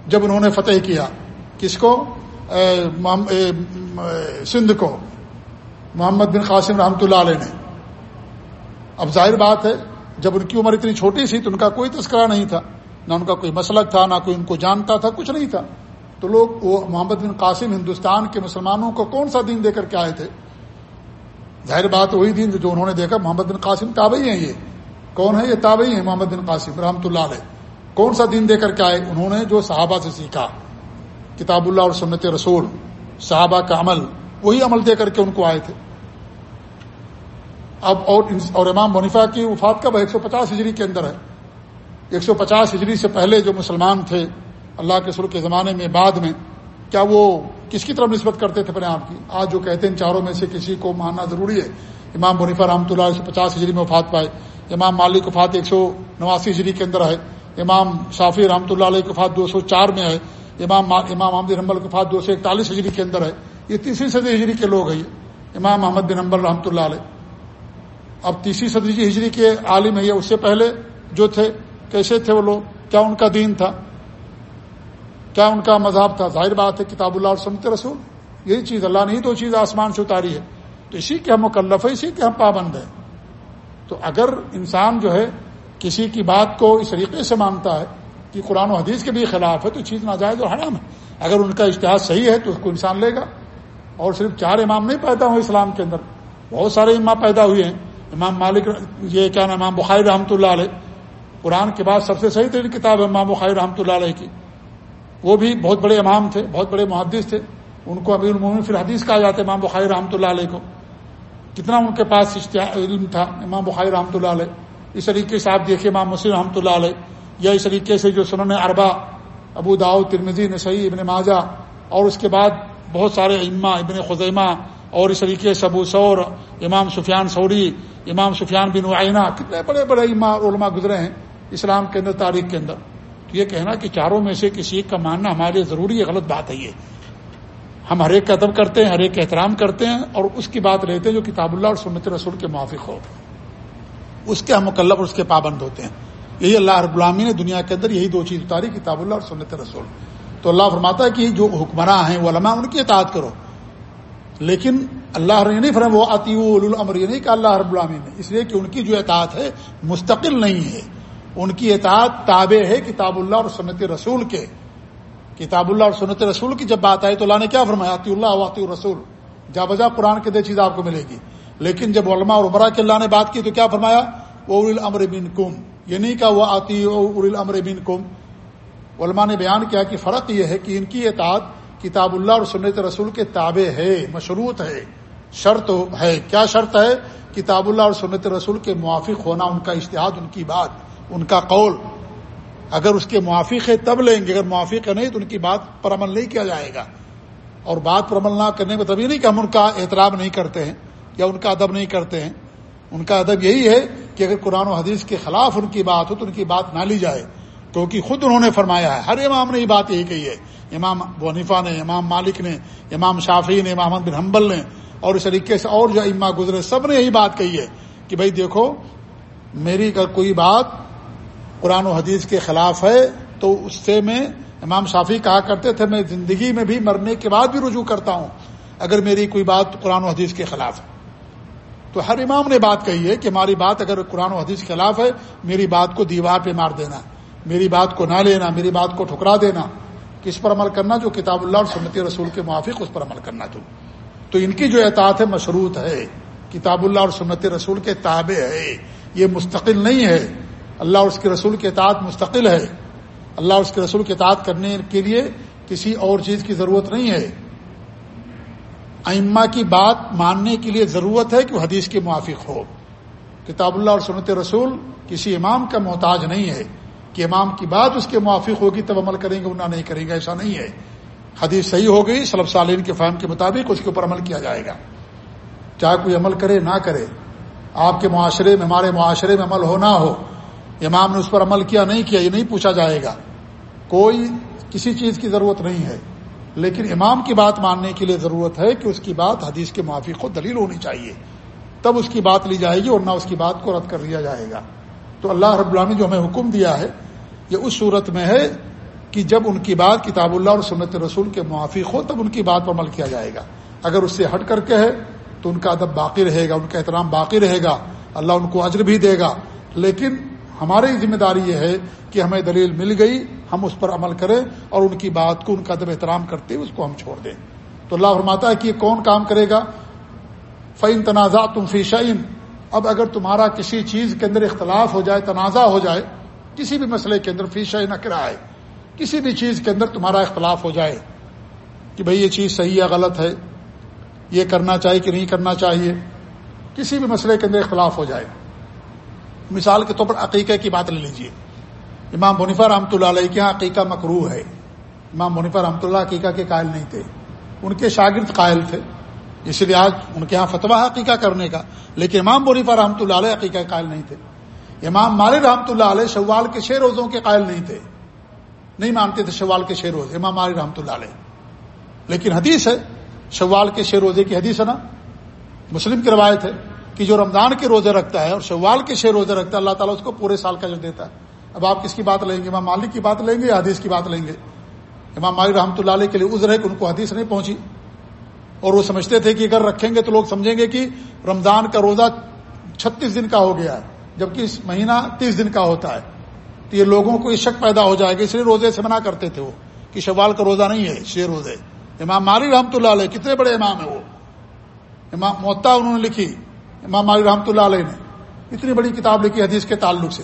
جب انہوں نے فتح کیا۔ کس کو؟ سندھ کو۔ محمد بن قاسم رحمۃ اللہ علیہ نے۔ اب ظاہر بات ہے، جب ان کی عمر اتنی چھوٹی سی تو ان کا کوئی تذکرہ نہیں تھا۔ نہ ان کا کوئی مسلک تھا، نہ کوئی ان کو جانتا تھا، کچھ نہیں تھا۔ تو لوگ وہ محمد بن قاسم ہندوستان کے مسلمانوں کو کون سا دین دے کر کے آئے تھے؟ ظاہر بات وہی دین جو انہوں نے دیکھا، محمد بن قاسم تابعی ہیں یہ۔ کون ہے یہ تابعی ہیں محمد بن قاسم؟ رحمۃ اللہ علیہ۔ کون سا دین دے کر کے آئے؟ انہوں نے جو صحابہ سے سیکھا۔ کتاب اللہ اور سنت رسول، صحابہ کا عمل، وہی عمل دے کر کے ان کو آئے تھے۔ اب اور اور امام منیفا کی وفات کب ایک سو پچاس ہجری کے اندر ہے۔ ایک سو پچاس ہجری سے پہلے جو مسلمان تھے اللہ کے سر کے زمانے میں بعد میں کیا وہ کس کی طرف نسبت کرتے تھے اپنے آپ کی؟ آج جو کہتے ہیں چاروں میں سے کسی کو ماننا ضروری ہے؟ امام منیفا رحمۃ اللہ ایک سو پچاس ہجری میں وفات پائے، امام مالک وفات ایک سو نواسی ہجری کے اندر ہے امام شافی رحمۃ اللہ علیہ وفات دو سو چار میں ہے امام امام محمد حمبل وفات دو سو اکتالیس ہجری کے اندر ہے یہ تیسری صدی ہجری کے لوگ ہیں امام محمد بن امبل رحمۃ اللہ علیہ۔ اب تیسری صدی ہجری کے عالم ہے یہ، اس سے پہلے جو تھے، کیسے تھے وہ لوگ؟ کیا ان کا دین تھا؟ کیا ان کا مذہب تھا؟ ظاہر بات ہے کتاب اللہ اور سنت رسول۔ یہی چیز، اللہ نے ہی چیز آسمان سے اتاری ہے۔ تو اسی کے ہم مکلف ہے اسی کے ہم پابند ہیں۔ تو اگر انسان جو ہے کسی کی بات کو اس طریقے سے مانتا ہے کہ قرآن و حدیث کے بھی خلاف ہے، تو چیز ناجائز اور حرام ہے۔ اگر ان کا اشتہار صحیح ہے تو اس کو انسان لے گا۔ اور صرف چار امام نہیں پیدا ہوئے اسلام کے اندر، بہت سارے امام پیدا ہوئے ہیں۔ امام مالک، یہ کیا نام امام بخاری رحمۃ اللہ علیہ۔ قرآن کے بعد سب سے صحیح ترین کتاب ہے امام بخاری رحمۃ اللہ علیہ کی۔ وہ بھی بہت بڑے امام تھے، بہت بڑے محدث تھے۔ ان کو امیر المومن فی الحدیث کہا جاتا ہے، امام بخاری رحمۃ اللہ علیہ کو۔ کتنا ان کے پاس علم تھا، امام بخاری رحمۃ اللہ علیہ۔ اس طریقے سے آپ دیکھیے، امام مسلم رحمۃ اللہ علیہ یا اس طریقے سے جو سنن اربا ابو داؤ ترمزی نسائی، ابن ماجہ اور اس کے بعد بہت سارے اما ابن خزیمہ اور اس طریقے سے ابو سور امام سفیان سوری امام سفیان بن وعینہ کتنے بڑے بڑے اما علماء گزرے ہیں اسلام کے اندر، تاریخ کے اندر۔ یہ کہنا کہ چاروں میں سے کسی ایک کا ماننا ہمارے لیے ضروری ہے، غلط بات ہے یہ۔ ہم ہر ایک کا ادب کرتے ہیں، ہر ایک کا احترام کرتے ہیں اور اس کی بات لیتے ہیں جو کتاب اللہ اور سنت رسول کے موافق ہو۔ اس کے ہم مکلب اور اس کے پابند ہوتے ہیں۔ یہی اللہ رب العامی نے دنیا کے اندر یہی دو چیز اتاری، کتاب اللہ اور سنت رسول۔ تو اللہ فرماتا ہے کہ جو حکمراں ہیں، وہ علماء، ان کی اطاعت کرو۔ لیکن اللہ نے نہیں فرم وہ عطی العمر یہ نہیں کہ اللہ رب العامی نے۔ اس لیے کہ ان کی جو اطاعت ہے، مستقل نہیں ہے۔ ان کی اطاعت تابع ہے کتاب اللہ اور سنت رسول کے۔ کتاب اللہ اور سنت رسول کی جب بات آئی تو اللہ نے کیا فرمایا؟ عطی اللہ واطی رسول جا بجا قرآن کے دے چیز آپ کو ملے گی۔ لیکن جب علماء اور عمرہ کے اللہ نے بات کی تو کیا فرمایا؟ وہ الامر بن کم یہ نہیں کہا وہ آتی الامر بن کم علماء نے بیان کیا کہ فرق یہ ہے کہ ان کی اطاعت کتاب اللہ اور سنت رسول کے تابع ہے، مشروط ہے۔ شرط ہے۔ کیا شرط ہے؟ کتاب اللہ اور سنت رسول کے موافق ہونا، ان کا اشتہاد ان کی بات۔ ان کا قول اگر اس کے موافق ہے تب لیں گے، اگر موافق ہے نہیں تو ان کی بات پر عمل نہیں کیا جائے گا۔ اور بات پر عمل نہ کرنے میں تبھی نہیں کہ ہم ان کا احترام نہیں کرتے ہیں یا ان کا ادب نہیں کرتے ہیں۔ ان کا ادب یہی ہے کہ اگر قرآن و حدیث کے خلاف ان کی بات ہو تو ان کی بات نہ لی جائے۔ کیونکہ خود انہوں نے فرمایا ہے، ہر امام نے یہ بات یہی کہی ہے۔ امام بنیفا نے، امام مالک نے، امام شافی نے، امام بن حنبل نے، اور اس طریقے سے اور جو اما گزرے، سب نے یہی بات کہی ہے کہ بھائی دیکھو، میری اگر کوئی بات قرآن و حدیث کے خلاف ہے، تو اس سے میں امام شافی کہا کرتے تھے، میں زندگی میں بھی مرنے کے بعد بھی رجوع کرتا ہوں، اگر میری کوئی بات قرآن و حدیث کے خلاف ہے۔ تو ہر امام نے بات کہی ہے کہ ہماری بات اگر قرآن و حدیث کے خلاف ہے، میری بات کو دیوار پہ مار دینا، میری بات کو نہ لینا، میری بات کو ٹھکرا دینا، کس پر عمل کرنا؟ جو کتاب اللہ اور سنتی رسول کے موافق اس پر عمل کرنا تو۔ تو ان کی جو اطاعت ہے، مشروط ہے۔ کتاب اللہ اور سنت رسول کے تابع ہے۔ یہ مستقل نہیں ہے۔ اللہ اور اس کے رسول کے اطاعت مستقل ہے۔ اللہ اور اس کے رسول کے اطاعت کرنے کے لیے کسی اور چیز کی ضرورت نہیں ہے۔ ائمہ کی بات ماننے کے لیے ضرورت ہے کہ وہ حدیث کے موافق ہو۔ کتاب اللہ اور سنت رسول کسی امام کا محتاج نہیں ہے۔ کہ امام کی بات اس کے موافق ہوگی تب عمل کریں گے ورنہ نہیں کریں گے، ایسا نہیں ہے۔ حدیث صحیح ہو گئی سلب سالین کے فہم کے مطابق اس کے اوپر عمل کیا جائے گا۔ چاہے کوئی عمل کرے، نہ کرے۔ آپ کے معاشرے میں ہمارے معاشرے میں عمل ہو، نہ ہو۔ امام نے اس پر عمل کیا، نہیں کیا، یہ نہیں پوچھا جائے گا۔ کوئی کسی چیز کی ضرورت نہیں ہے۔ لیکن امام کی بات ماننے کے لیے ضرورت ہے کہ اس کی بات حدیث کے معافی کو دلیل ہونی چاہیے۔ تب اس کی بات لی جائے گی اور نہ اس کی بات کو رد کر لیا جائے گا۔ تو اللہ رب العالمین جو ہمیں حکم دیا ہے، یہ اس صورت میں ہے کہ جب ان کی بات کتاب اللہ اور سنت رسول کے موافق ہو، تب ان کی بات پر عمل کیا جائے گا۔ اگر اس سے ہٹ کر کے ہے، تو ان کا ادب باقی رہے گا، ان کا احترام باقی رہے گا۔ اللہ ان کو اجر بھی دے گا۔ لیکن ہماری ذمہ داری یہ ہے کہ ہمیں دلیل مل گئی، ہم اس پر عمل کریں اور ان کی بات کو، ان کا ادب احترام کرتے ہوئے اس کو ہم چھوڑ دیں۔ تو اللہ فرماتا ہے کہ یہ کون کام کرے گا؟ فعین تنازع تم فی شعین اب اگر تمہارا کسی چیز کے اندر اختلاف ہو جائے، تنازع ہو جائے، کسی بھی مسئلے کے اندر فی شعین کرائے، کسی بھی چیز کے اندر تمہارا اختلاف ہو جائے کہ بھئی یہ چیز صحیح یا غلط ہے، یہ کرنا چاہیے کہ نہیں کرنا چاہیے، کسی بھی مسئلے کے اندر اختلاف ہو جائے۔ مثال کے طور پر عقیقہ کی بات لے لیجیے امام منیفا رحمۃ اللہ علیہ کے یہاں عقیقہ مکرو ہے۔ امام منیفا رحمۃ اللہ عقیقہ کے قائل نہیں تھے۔ ان کے شاگرد قائل تھے۔ اس لیے آج ان کے یہاں فتویٰ عقیقہ کرنے کا، لیکن امام منیفا رحمۃ اللہ علیہ عقیقہ قائل نہیں تھے۔ امام مال رحمۃ اللہ علیہ شوال کے چھ روزوں کے قائل نہیں تھے۔ نہیں مانتے تھے شوال کے چھ روزے امام مال رحمۃ اللہ علیہ۔ لیکن حدیث ہے، شوال کے چھ روزے کی حدیث ہے نا؟ مسلم کی روایت ہے۔ کہ جو رمضان کے روزے رکھتا ہے اور شوال کے چھ روزے رکھتا ہے، اللہ تعالیٰ اس کو پورے سال کا جو دیتا ہے۔ اب آپ کس کی بات لیں گے؟ امام مالک کی بات لیں گے یا حدیث کی بات لیں گے؟ امام مالک رحمۃ اللہ علیہ کے لیے عذر ہے کہ ان کو حدیث نہیں پہنچی۔ اور وہ سمجھتے تھے کہ اگر رکھیں گے تو لوگ سمجھیں گے کہ رمضان کا روزہ چھتیس دن کا ہو گیا ہے، جبکہ اس مہینہ تیس دن کا ہوتا ہے۔ تو یہ لوگوں کو یہ شک پیدا ہو جائے گا، اس لیے روزے سے منع کرتے تھے وہ کہ شوال کا روزہ نہیں ہے چھ روزے۔ امام مالک رحمۃ اللہ علیہ کتنے بڑے امام ہیں وہ۔ امام محتا انہوں نے لکھی۔ امام مالک رحمۃ اللہ علیہ نے اتنی بڑی کتاب لکھی حدیث کے تعلق سے۔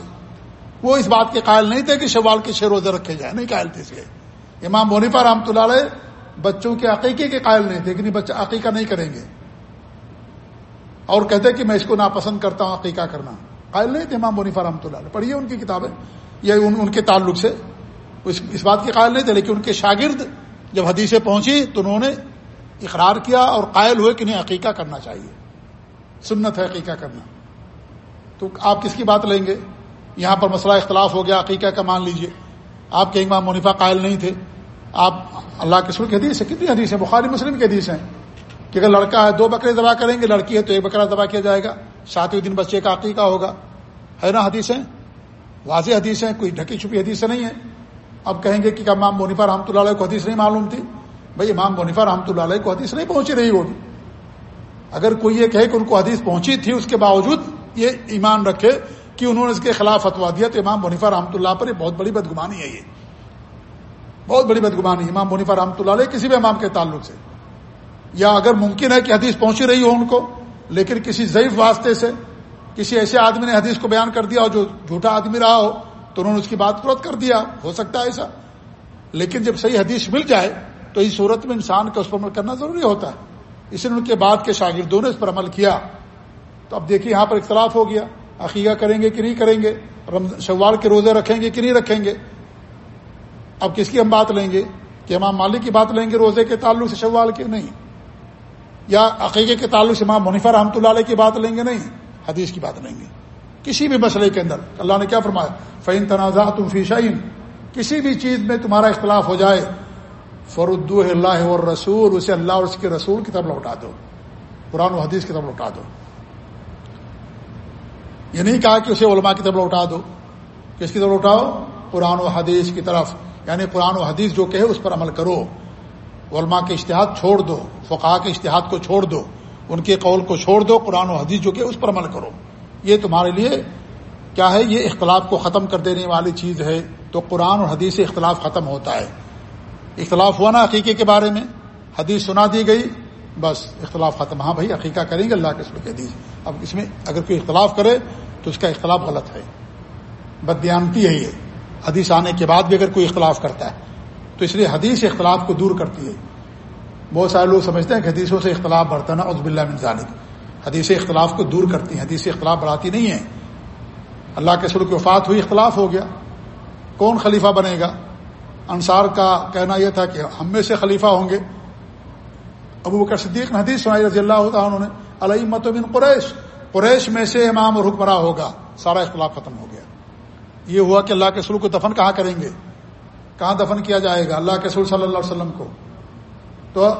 وہ اس بات کے قائل نہیں تھے کہ شوال کے چھ روزے رکھے جائیں نہیں قائل تھے اس کے۔ امام منیفا رحمۃ اللہ علیہ بچوں کے عقیقے کے قائل نہیں تھے کہ نہیں بچہ عقیقہ نہیں کریں گے۔ اور کہتے کہ میں اس کو ناپسند کرتا ہوں عقیقہ کرنا۔ قائل نہیں تھے امام منیفا رحمۃ اللہ علیہ پڑھیے ان کی کتابیں یہ ان, ان کے تعلق سے۔ اس بات کے قائل نہیں تھے لیکن ان کے شاگرد جب حدیثیں پہنچی تو انہوں نے اقرار کیا اور قائل ہوئے کہ نہیں عقیقہ کرنا چاہیے۔ سنت ہے عقیقہ کرنا۔ تو آپ کس کی بات لیں گے؟ یہاں پر مسئلہ اختلاف ہو گیا، عقیقہ کا مان لیجیے۔ آپ کے امام منیفا قائل نہیں تھے۔ آپ اللہ کے سر کی حدیث ہے، کتنی حدیث ہے؟ بخاری مسلم کی حدیث ہیں کہ اگر لڑکا ہے، دو بکرے دبا کریں گے، لڑکی ہے تو ایک بکرا دبا کیا جائے گا۔ ساتویں دن بچے کا عقیقہ ہوگا۔ ہے نا حدیثیں؟ واضح حدیث ہیں کوئی ڈھکی چھپی حدیث نہیں ہے۔ اب کہیں گے کہ امام منیفا رحمۃ اللہ علیہ کو حدیث نہیں معلوم تھی۔ بھائی، امام منیفا رحمۃ اللہ علیہ کو حدیث نہیں پہنچی رہی ہوگی۔ اگر کوئی یہ کہے کہ ان کو حدیث پہنچی تھی، اس کے باوجود یہ ایمان رکھے کہ انہوں نے اس کے خلاف فتوا دیا تو امام منیفا رحمۃ اللہ پر یہ بہت بڑی بدگمانی ہے یہ۔ بہت بڑی بدگمانی، امام منیفا رحمۃ اللہ علیہ کسی بھی امام کے تعلق سے۔ یا اگر ممکن ہے کہ حدیث پہنچی رہی ہو ان کو، لیکن کسی ضعیف واسطے سے، کسی ایسے آدمی نے حدیث کو بیان کر دیا اور جو جھوٹا آدمی رہا ہو، تو انہوں نے اس کی بات رد کر دیا۔ ہو سکتا ہے ایسا۔ لیکن جب صحیح حدیث مل جائے، تو اس صورت میں انسان کا اس پر عمل کرنا ضروری ہوتا ہے۔ اس لیے ان کے بعد کے شاگردوں نے اس پر عمل کیا۔ تو اب دیکھیے یہاں پر اختلاف ہو گیا۔ عقیقہ کریں گے کہ نہیں کریں گے؟ شوال کے روزے رکھیں گے کہ نہیں رکھیں گے؟ اب کس کی ہم بات لیں گے؟ کہ امام مالک کی بات لیں گے روزے کے تعلق سے شوال کے؟ نہیں۔ یا عقیقے کے تعلق سے امام منیفا رحمۃ اللہ علیہ کی بات لیں گے؟ نہیں۔ حدیث کی بات لیں گے۔ کسی بھی مسئلے کے اندر۔ اللہ نے کیا فرمایا؟ فعین تنازع تم فی شعین کسی بھی چیز میں تمہارا اختلاف ہو جائے فرد اللہ اور رسول اسے اللہ اور اس کے رسول کی طرف لوٹا دو۔ قرآن و حدیث کی طرف لوٹا دو۔ یہ نہیں کہا کہ اسے علماء کی طرف لوٹا دو کس کی طرف لوٹاؤ، قرآن و حدیث کی طرف۔ یعنی قرآن و حدیث جو کہے اس پر عمل کرو۔ علماء کے اشتہاد چھوڑ دو فقاہ کے اشتہاد کو چھوڑ دو۔ ان کے قول کو چھوڑ دو، قرآن و حدیث جو کہ اس پر عمل کرو۔ یہ تمہارے لیے کیا ہے؟ یہ اختلاف کو ختم کر دینے والی چیز ہے۔ تو قرآن اور حدیث سے اختلاف ختم ہوتا ہے۔ اختلاف ہوا نا عقیقے کے بارے میں؟ حدیث سنا دی گئی، بس اختلاف ختم۔ ہاں بھائی، عقیقہ کریں گے، اللہ کے سر کے حدیث اب اس میں اگر کوئی اختلاف کرے تو اس کا اختلاف غلط ہے۔ بدیانتی ہے یہ۔ حدیث آنے کے بعد بھی اگر کوئی اختلاف کرتا ہے، تو اس لیے حدیث اختلاف کو دور کرتی ہے۔ بہت سارے لوگ سمجھتے ہیں کہ حدیثوں سے اختلاف بڑھتا نا عزب اللہ ذالک۔ حدیث اختلاف کو دور کرتی ہیں، حدیث اختلاف بڑھاتی نہیں ہے۔ اللہ کے سر کی وفات ہوئی، اختلاف ہو گیا۔ کون خلیفہ بنے گا؟ انصار کا کہنا یہ تھا کہ ہم میں سے خلیفہ ہوں گے۔ ابو بکر صدیق نے حدیث سنائی رضی اللہ انہوں نے علیہ مت قریش قریش میں سے امام اور حکمراں ہوگا، سارا اختلاف ختم ہو گیا۔ یہ ہوا کہ اللہ کے سر کو دفن کہاں کریں گے؟ کہاں دفن کیا جائے گا اللہ کے سر صلی اللہ علیہ وسلم کو؟ تو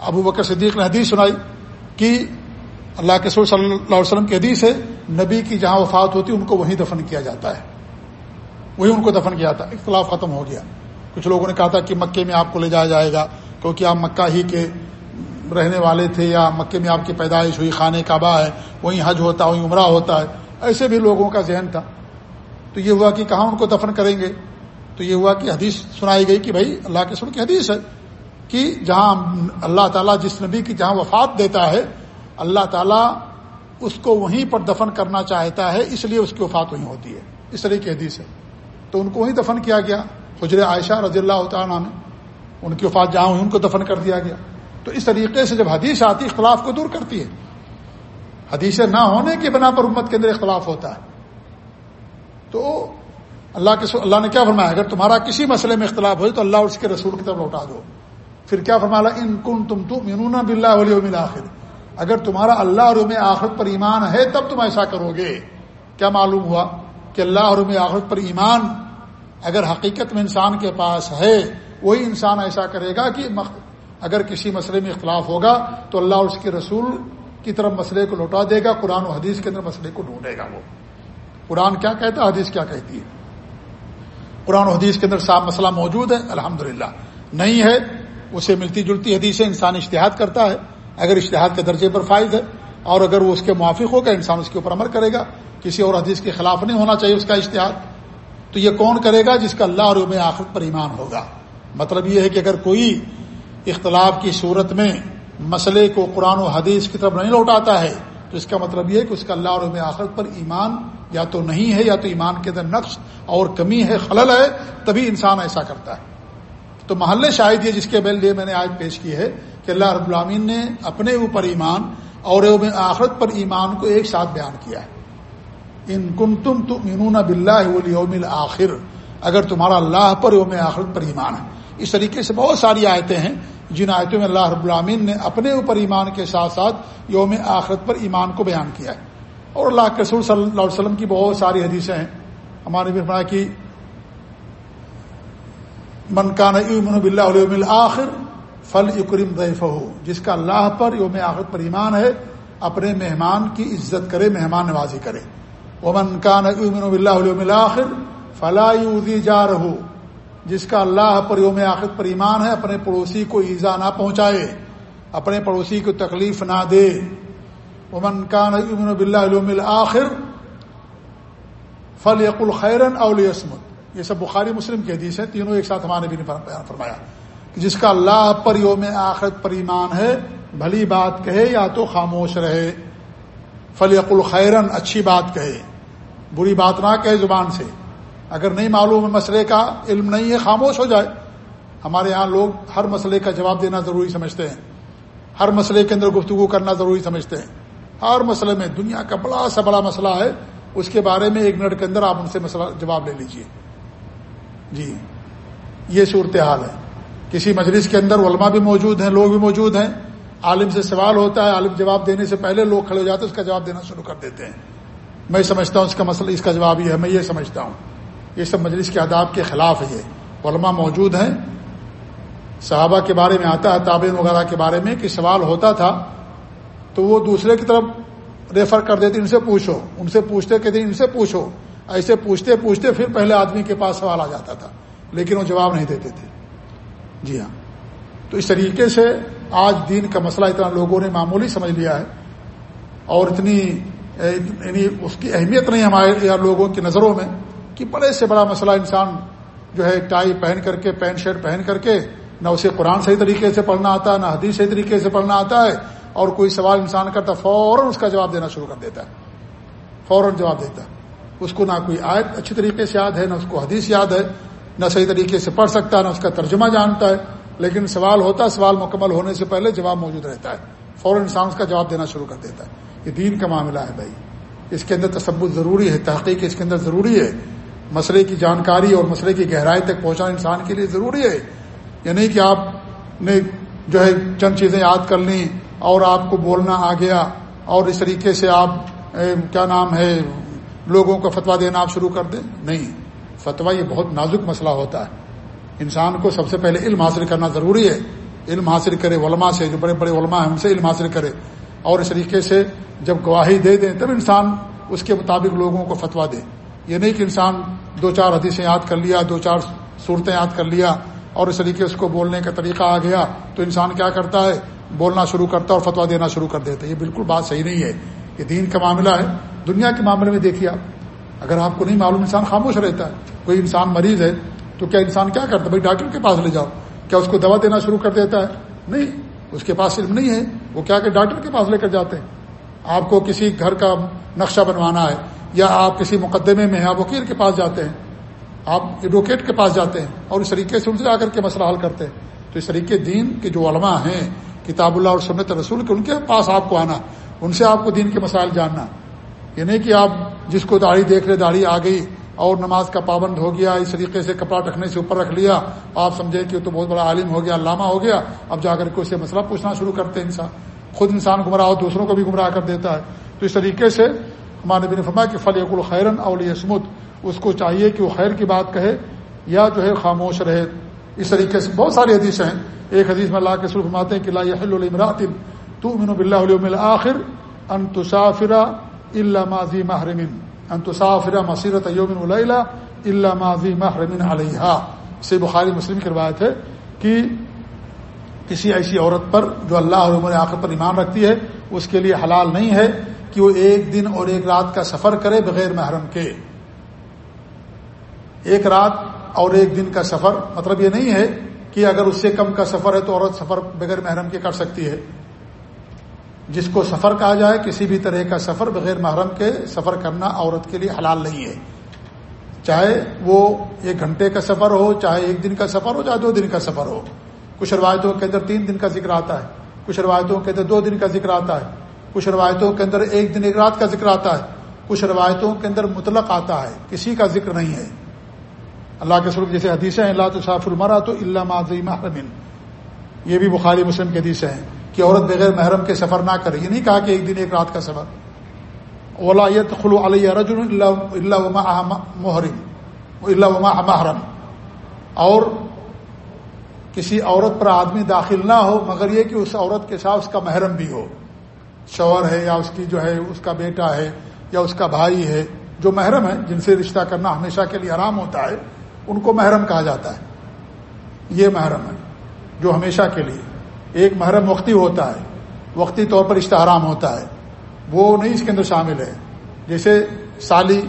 ابو بکر صدیق نے حدیث سنائی کہ اللہ کے سر صلی اللہ علیہ وسلم کی حدیث ہے، نبی کی جہاں وفات ہوتی ان کو وہیں دفن کیا جاتا ہے۔ وہی ان کو دفن کیا تھا اختلاف ختم ہو گیا۔ کچھ لوگوں نے کہا تھا کہ مکے میں آپ کو لے جایا جائے گا، کیونکہ آپ مکہ ہی کے رہنے والے تھے یا مکے میں آپ کی پیدائش ہوئی، خانہ کعبہ ہے، وہیں حج ہوتا ہے وہیں عمرہ ہوتا ہے۔ ایسے بھی لوگوں کا ذہن تھا۔ تو یہ ہوا کہ کہاں ان کو دفن کریں گے؟ تو یہ ہوا کہ حدیث سنائی گئی کہ بھائی اللہ کے سن کی حدیث ہے کہ جہاں اللہ تعالیٰ جس نبی کی جہاں وفات دیتا ہے، اللہ تعالیٰ اس کو وہیں پر دفن کرنا چاہتا ہے، اس لیے اس کی وفات وہیں ہوتی ہے۔ اس طرح کی حدیث ہے۔ تو ان کو وہیں دفن کیا گیا۔ حجر عائشہ رضی اللہ تعالیٰ میں ان کی وفات جہاں ہوئی، ان کو دفن کر دیا گیا۔ تو اس طریقے سے جب حدیث آتی، اختلاف کو دور کرتی ہے۔ حدیث نہ ہونے کی بنا پر امت کے اندر اختلاف ہوتا ہے۔ تو اللہ کے اللہ نے کیا فرمایا؟ اگر تمہارا کسی مسئلے میں اختلاف ہو تو اللہ اور اس کے رسول کی طرف لوٹا دو۔ پھر کیا فرمایا؟ ان کن تم تو مینون بلّہ آخر اگر تمہارا اللہ اور یوم آخرت پر ایمان ہے، تب تم ایسا کرو گے۔ کیا معلوم ہوا کہ اللہ اور یوم آخرت پر ایمان اگر حقیقت میں انسان کے پاس ہے، وہی انسان ایسا کرے گا کہ اگر کسی مسئلے میں اختلاف ہوگا تو اللہ اس کے رسول کی طرف مسئلے کو لوٹا دے گا، قرآن و حدیث کے اندر مسئلے کو ڈھونڈے گا وہ۔ قرآن کیا کہتا ہے؟ حدیث کیا کہتی ہے؟ قرآن و حدیث کے اندر صاف مسئلہ موجود ہے الحمد نہیں ہے، اسے ملتی جلتی حدیث انسان اشتہاد کرتا ہے، اگر اشتہاد کے درجے پر فائد ہے، اور اگر وہ اس کے موافق ہوگا، انسان اس کے اوپر عمل کرے گا۔ کسی اور حدیث کے خلاف نہیں ہونا چاہیے اس کا اشتہاد تو یہ کون کرے گا جس کا اللہ اور یوم آخرت پر ایمان ہوگا؟ مطلب یہ ہے کہ اگر کوئی اختلاف کی صورت میں مسئلے کو قرآن و حدیث کی طرف نہیں لوٹاتا ہے، تو اس کا مطلب یہ ہے کہ اس کا اللہ اور آخرت پر ایمان یا تو نہیں ہے، یا تو ایمان کے اندر نقص اور کمی ہے، خلل ہے، تبھی انسان ایسا کرتا ہے۔ تو محلے شاید یہ جس کے لیے میں نے آج پیش کی ہے کہ اللہ رب العامین نے اپنے اوپر ایمان اور یوم آخرت پر ایمان کو ایک ساتھ بیان کیا ہے۔ ان کن تم تو مینون بلّہ آخر اگر تمہارا اللہ پر یوم آخرت پر ایمان ہے۔ اس طریقے سے بہت ساری آیتیں ہیں، جن آیتوں میں اللہ رب العامین نے اپنے اوپر ایمان کے ساتھ ساتھ یوم آخرت پر ایمان کو بیان کیا ہے۔ اور اللہ کے رسول صلی اللہ علیہ وسلم کی بہت ساری حدیثیں ہیں۔ ہمارے بھی فرمایا کہ من بلّہ آخر فل اکرم ضیف ہو جس کا اللہ پر یوم آخرت پر ایمان ہے، اپنے مہمان کی عزت کرے، مہمان نوازی کرے۔ وہ من کا نئی آخر فلاح جا رہو جس کا اللہ پر یوم آخرت پر ایمان ہے، اپنے پڑوسی کو ایزا نہ پہنچائے، اپنے پڑوسی کو تکلیف نہ دے۔ امن کان امن بلّہ آخر فل یق الخیرن اولسمت یہ سب بخاری مسلم کے حدیث ہیں تینوں ایک ساتھ ہمارے بھی نے فرمایا کہ جس کا اللہ پر یوم آخرت پر ایمان ہے، بھلی بات کہے یا تو خاموش رہے۔ فل یق الخیرن اچھی بات کہے، بری بات نہ کہے زبان سے۔ اگر نہیں معلوم ہے مسئلے کا، علم نہیں ہے، خاموش ہو جائے۔ ہمارے یہاں لوگ ہر مسئلے کا جواب دینا ضروری سمجھتے ہیں۔ ہر مسئلے کے اندر گفتگو کرنا ضروری سمجھتے ہیں۔ ہر مسئلے میں دنیا کا بڑا سا بڑا مسئلہ ہے، اس کے بارے میں ایک منٹ کے اندر آپ ان سے مسئلہ جواب لے لیجیے۔ جی یہ صورتحال ہے۔ کسی مجلس کے اندر علماء بھی موجود ہیں، لوگ بھی موجود ہیں۔ عالم سے سوال ہوتا ہے، عالم جواب دینے سے پہلے لوگ کھڑے ہو جاتے ہیں، اس کا جواب دینا شروع کر دیتے ہیں۔ میں سمجھتا ہوں اس کا مسئلہ، اس کا جواب یہ ہے، میں یہ سمجھتا ہوں۔ یہ سب مجلس کے آداب کے خلاف ہے یہ۔ علماء موجود ہیں۔ صحابہ کے بارے میں آتا ہے تعبین وغیرہ کے بارے میں کہ سوال ہوتا تھا، تو وہ دوسرے کی طرف ریفر کر دیتے، ان سے پوچھو۔ ان سے پوچھتے کہتے ان سے پوچھو۔ ایسے پوچھتے پوچھتے پھر پہلے آدمی کے پاس سوال آ جاتا تھا، لیکن وہ جواب نہیں دیتے تھے۔ جی ہاں۔ تو اس طریقے سے آج دین کا مسئلہ اتنا لوگوں نے معمولی سمجھ لیا ہے اور اتنی یعنی اس کی اہمیت نہیں ہمارے لوگوں کی نظروں میں کہ بڑے سے بڑا مسئلہ انسان جو ہے ٹائی پہن کر کے، پینٹ شرٹ پہن کر کے نہ اسے قرآن صحیح طریقے سے پڑھنا آتا ہے، نہ حدیث صحیح طریقے سے پڑھنا آتا ہے اور کوئی سوال انسان کرتا فوراً اس کا جواب دینا شروع کر دیتا ہے، فوراً جواب دیتا ہے۔ اس کو نہ کوئی آیت اچھی طریقے سے یاد ہے، نہ اس کو حدیث یاد ہے، نہ صحیح طریقے سے پڑھ سکتا ہے، نہ اس کا ترجمہ جانتا ہے۔ لیکن سوال ہوتا ہے، سوال مکمل ہونے سے پہلے جواب موجود رہتا ہے۔ فوراً انسان اس کا جواب دینا شروع کر دیتا ہے۔ یہ دین کا معاملہ ہے بھائی۔ اس کے اندر تصبت ضروری ہے، تحقیق اس کے اندر ضروری ہے۔ مسئلے کی جانکاری اور مسئلے کی گہرائی تک پہنچانا انسان کے لیے ضروری ہے۔ یا نہیں کہ آپ نے جو ہے چند چیزیں یاد کر لیں اور آپ کو بولنا آ گیا اور اس طریقے سے آپ کیا نام ہے، لوگوں کو فتوا دینا آپ شروع کر دیں۔ نہیں فتوا یہ بہت نازک مسئلہ ہوتا ہے۔ انسان کو سب سے پہلے علم حاصل کرنا ضروری ہے۔ علم حاصل کرے، علماء سے جو بڑے بڑے علماء ہیں، ان سے علم حاصل کرے۔ اور اس طریقے سے جب گواہی دے دیں، تب انسان اس کے مطابق لوگوں کو فتوا دے۔ یہ نہیں کہ انسان دو چار حدیثیں یاد کر لیا، دو چار صورتیں یاد کر لیا اور اس طریقے اس کو بولنے کا طریقہ آ گیا تو انسان کیا کرتا ہے؟ بولنا شروع کرتا اور فتوا دینا شروع کر دیتا یہ بالکل بات صحیح نہیں ہے۔ یہ دین کا معاملہ ہے۔ دنیا کے معاملے میں دیکھیے آپ، اگر آپ کو نہیں معلوم انسان خاموش رہتا ہے، کوئی انسان مریض ہے تو کیا انسان کیا کرتا ہے؟ بھائی ڈاکٹر کے پاس لے جاؤ۔ کیا اس کو دوا دینا شروع کر دیتا ہے؟ نہیں، اس کے پاس علم نہیں ہے۔ وہ کیا کہ ڈاکٹر کے پاس لے کر جاتے ہیں۔ آپ کو کسی گھر کا نقشہ بنوانا ہے یا آپ کسی مقدمے میں ہیں، آپ وکیل کے پاس جاتے ہیں۔ آپ ایڈوکیٹ کے پاس جاتے ہیں اور اس طریقے سے ان سے جا کر کے مسئلہ حل کرتے ہیں۔ تو اس طریقے دین کے جو علماء ہیں، کتاب اللہ اور سنت رسول کے، ان کے پاس آپ کو آنا، ان سے آپ کو دین کے مسائل جاننا۔ یہ نہیں کہ آپ جس کو داڑھی دیکھ رہے، داڑھی آ گئی اور نماز کا پابند ہو گیا، اس طریقے سے کپڑا رکھنے سے اوپر رکھ لیا۔ آپ سمجھے کہ تو بہت بڑا عالم ہو گیا، علامہ ہو گیا۔ اب جا کر کے اسے مسئلہ پوچھنا شروع کرتے ہیں انسان۔ خود انسان گمراہ ہو، دوسروں کو بھی گمراہ کر دیتا ہے۔ تو اس طریقے سے ہمارے بن فرما کہ فل الخیرن اول یسمت اس کو چاہیے کہ وہ خیر کی بات کہے یا جو ہے خاموش رہے۔ اس طریقے سے بہت ساری حدیث ہیں۔ ایک حدیث میں اللہ کے سرخ فرماتے ہیں کہ اللہ تو من بلّہ آخر ان تصافرا اللہ ماضی محرمن ان تصافرا مسیرت یومن اللہ ماضی محرمن علیہ سے بخاری مسلم کی روایت ہے کہ کسی ایسی عورت پر جو اللہ اور عمر آخر پر ایمان رکھتی ہے، اس کے لیے حلال نہیں ہے کہ وہ ایک دن اور ایک رات کا سفر کرے بغیر محرم کے۔ ایک رات اور ایک دن کا سفر مطلب یہ نہیں ہے کہ اگر اس سے کم کا سفر ہے تو عورت سفر بغیر محرم کے کر سکتی ہے۔ جس کو سفر کہا جائے، کسی بھی طرح کا سفر بغیر محرم کے سفر کرنا عورت کے لیے حلال نہیں ہے۔ چاہے وہ ایک گھنٹے کا سفر ہو، چاہے ایک دن کا سفر ہو، چاہے دو دن کا سفر ہو۔ کچھ روایتوں کے اندر تین دن کا ذکر آتا ہے، کچھ روایتوں کے اندر دو دن کا ذکر آتا ہے۔ کچھ روایتوں کے اندر ایک دن ایک رات کا ذکر آتا ہے۔ کچھ روایتوں کے اندر مطلق آتا ہے، کسی کا ذکر نہیں ہے۔ اللہ کے سرخ جیسے حدیثیں ہیں اللہ تو صاف المرا تو اللہ معذی محرمن یہ بھی بخاری مسلم کے حدیثیں ہیں۔ کہ عورت بغیر محرم کے سفر نہ کرے۔ یہ نہیں کہا کہ ایک دن ایک رات کا سفر۔ اولا خلو علیہ رج اللہ محرم اللہ وما محرم۔ اور کسی عورت پر آدمی داخل نہ ہو، مگر یہ کہ اس عورت کے ساتھ اس کا محرم بھی ہو۔ شوہر ہے یا اس کی جو ہے، اس کا بیٹا ہے یا اس کا بھائی ہے، جو محرم ہے، جن سے رشتہ کرنا ہمیشہ کے لیے آرام ہوتا ہے، ان کو محرم کہا جاتا ہے۔ یہ محرم ہے جو ہمیشہ کے لیے۔ ایک محرم وقتی ہوتا ہے، وقتی طور پر رشتہ حرام ہوتا ہے۔ وہ نہیں اس کے اندر شامل ہے۔ جیسے سالی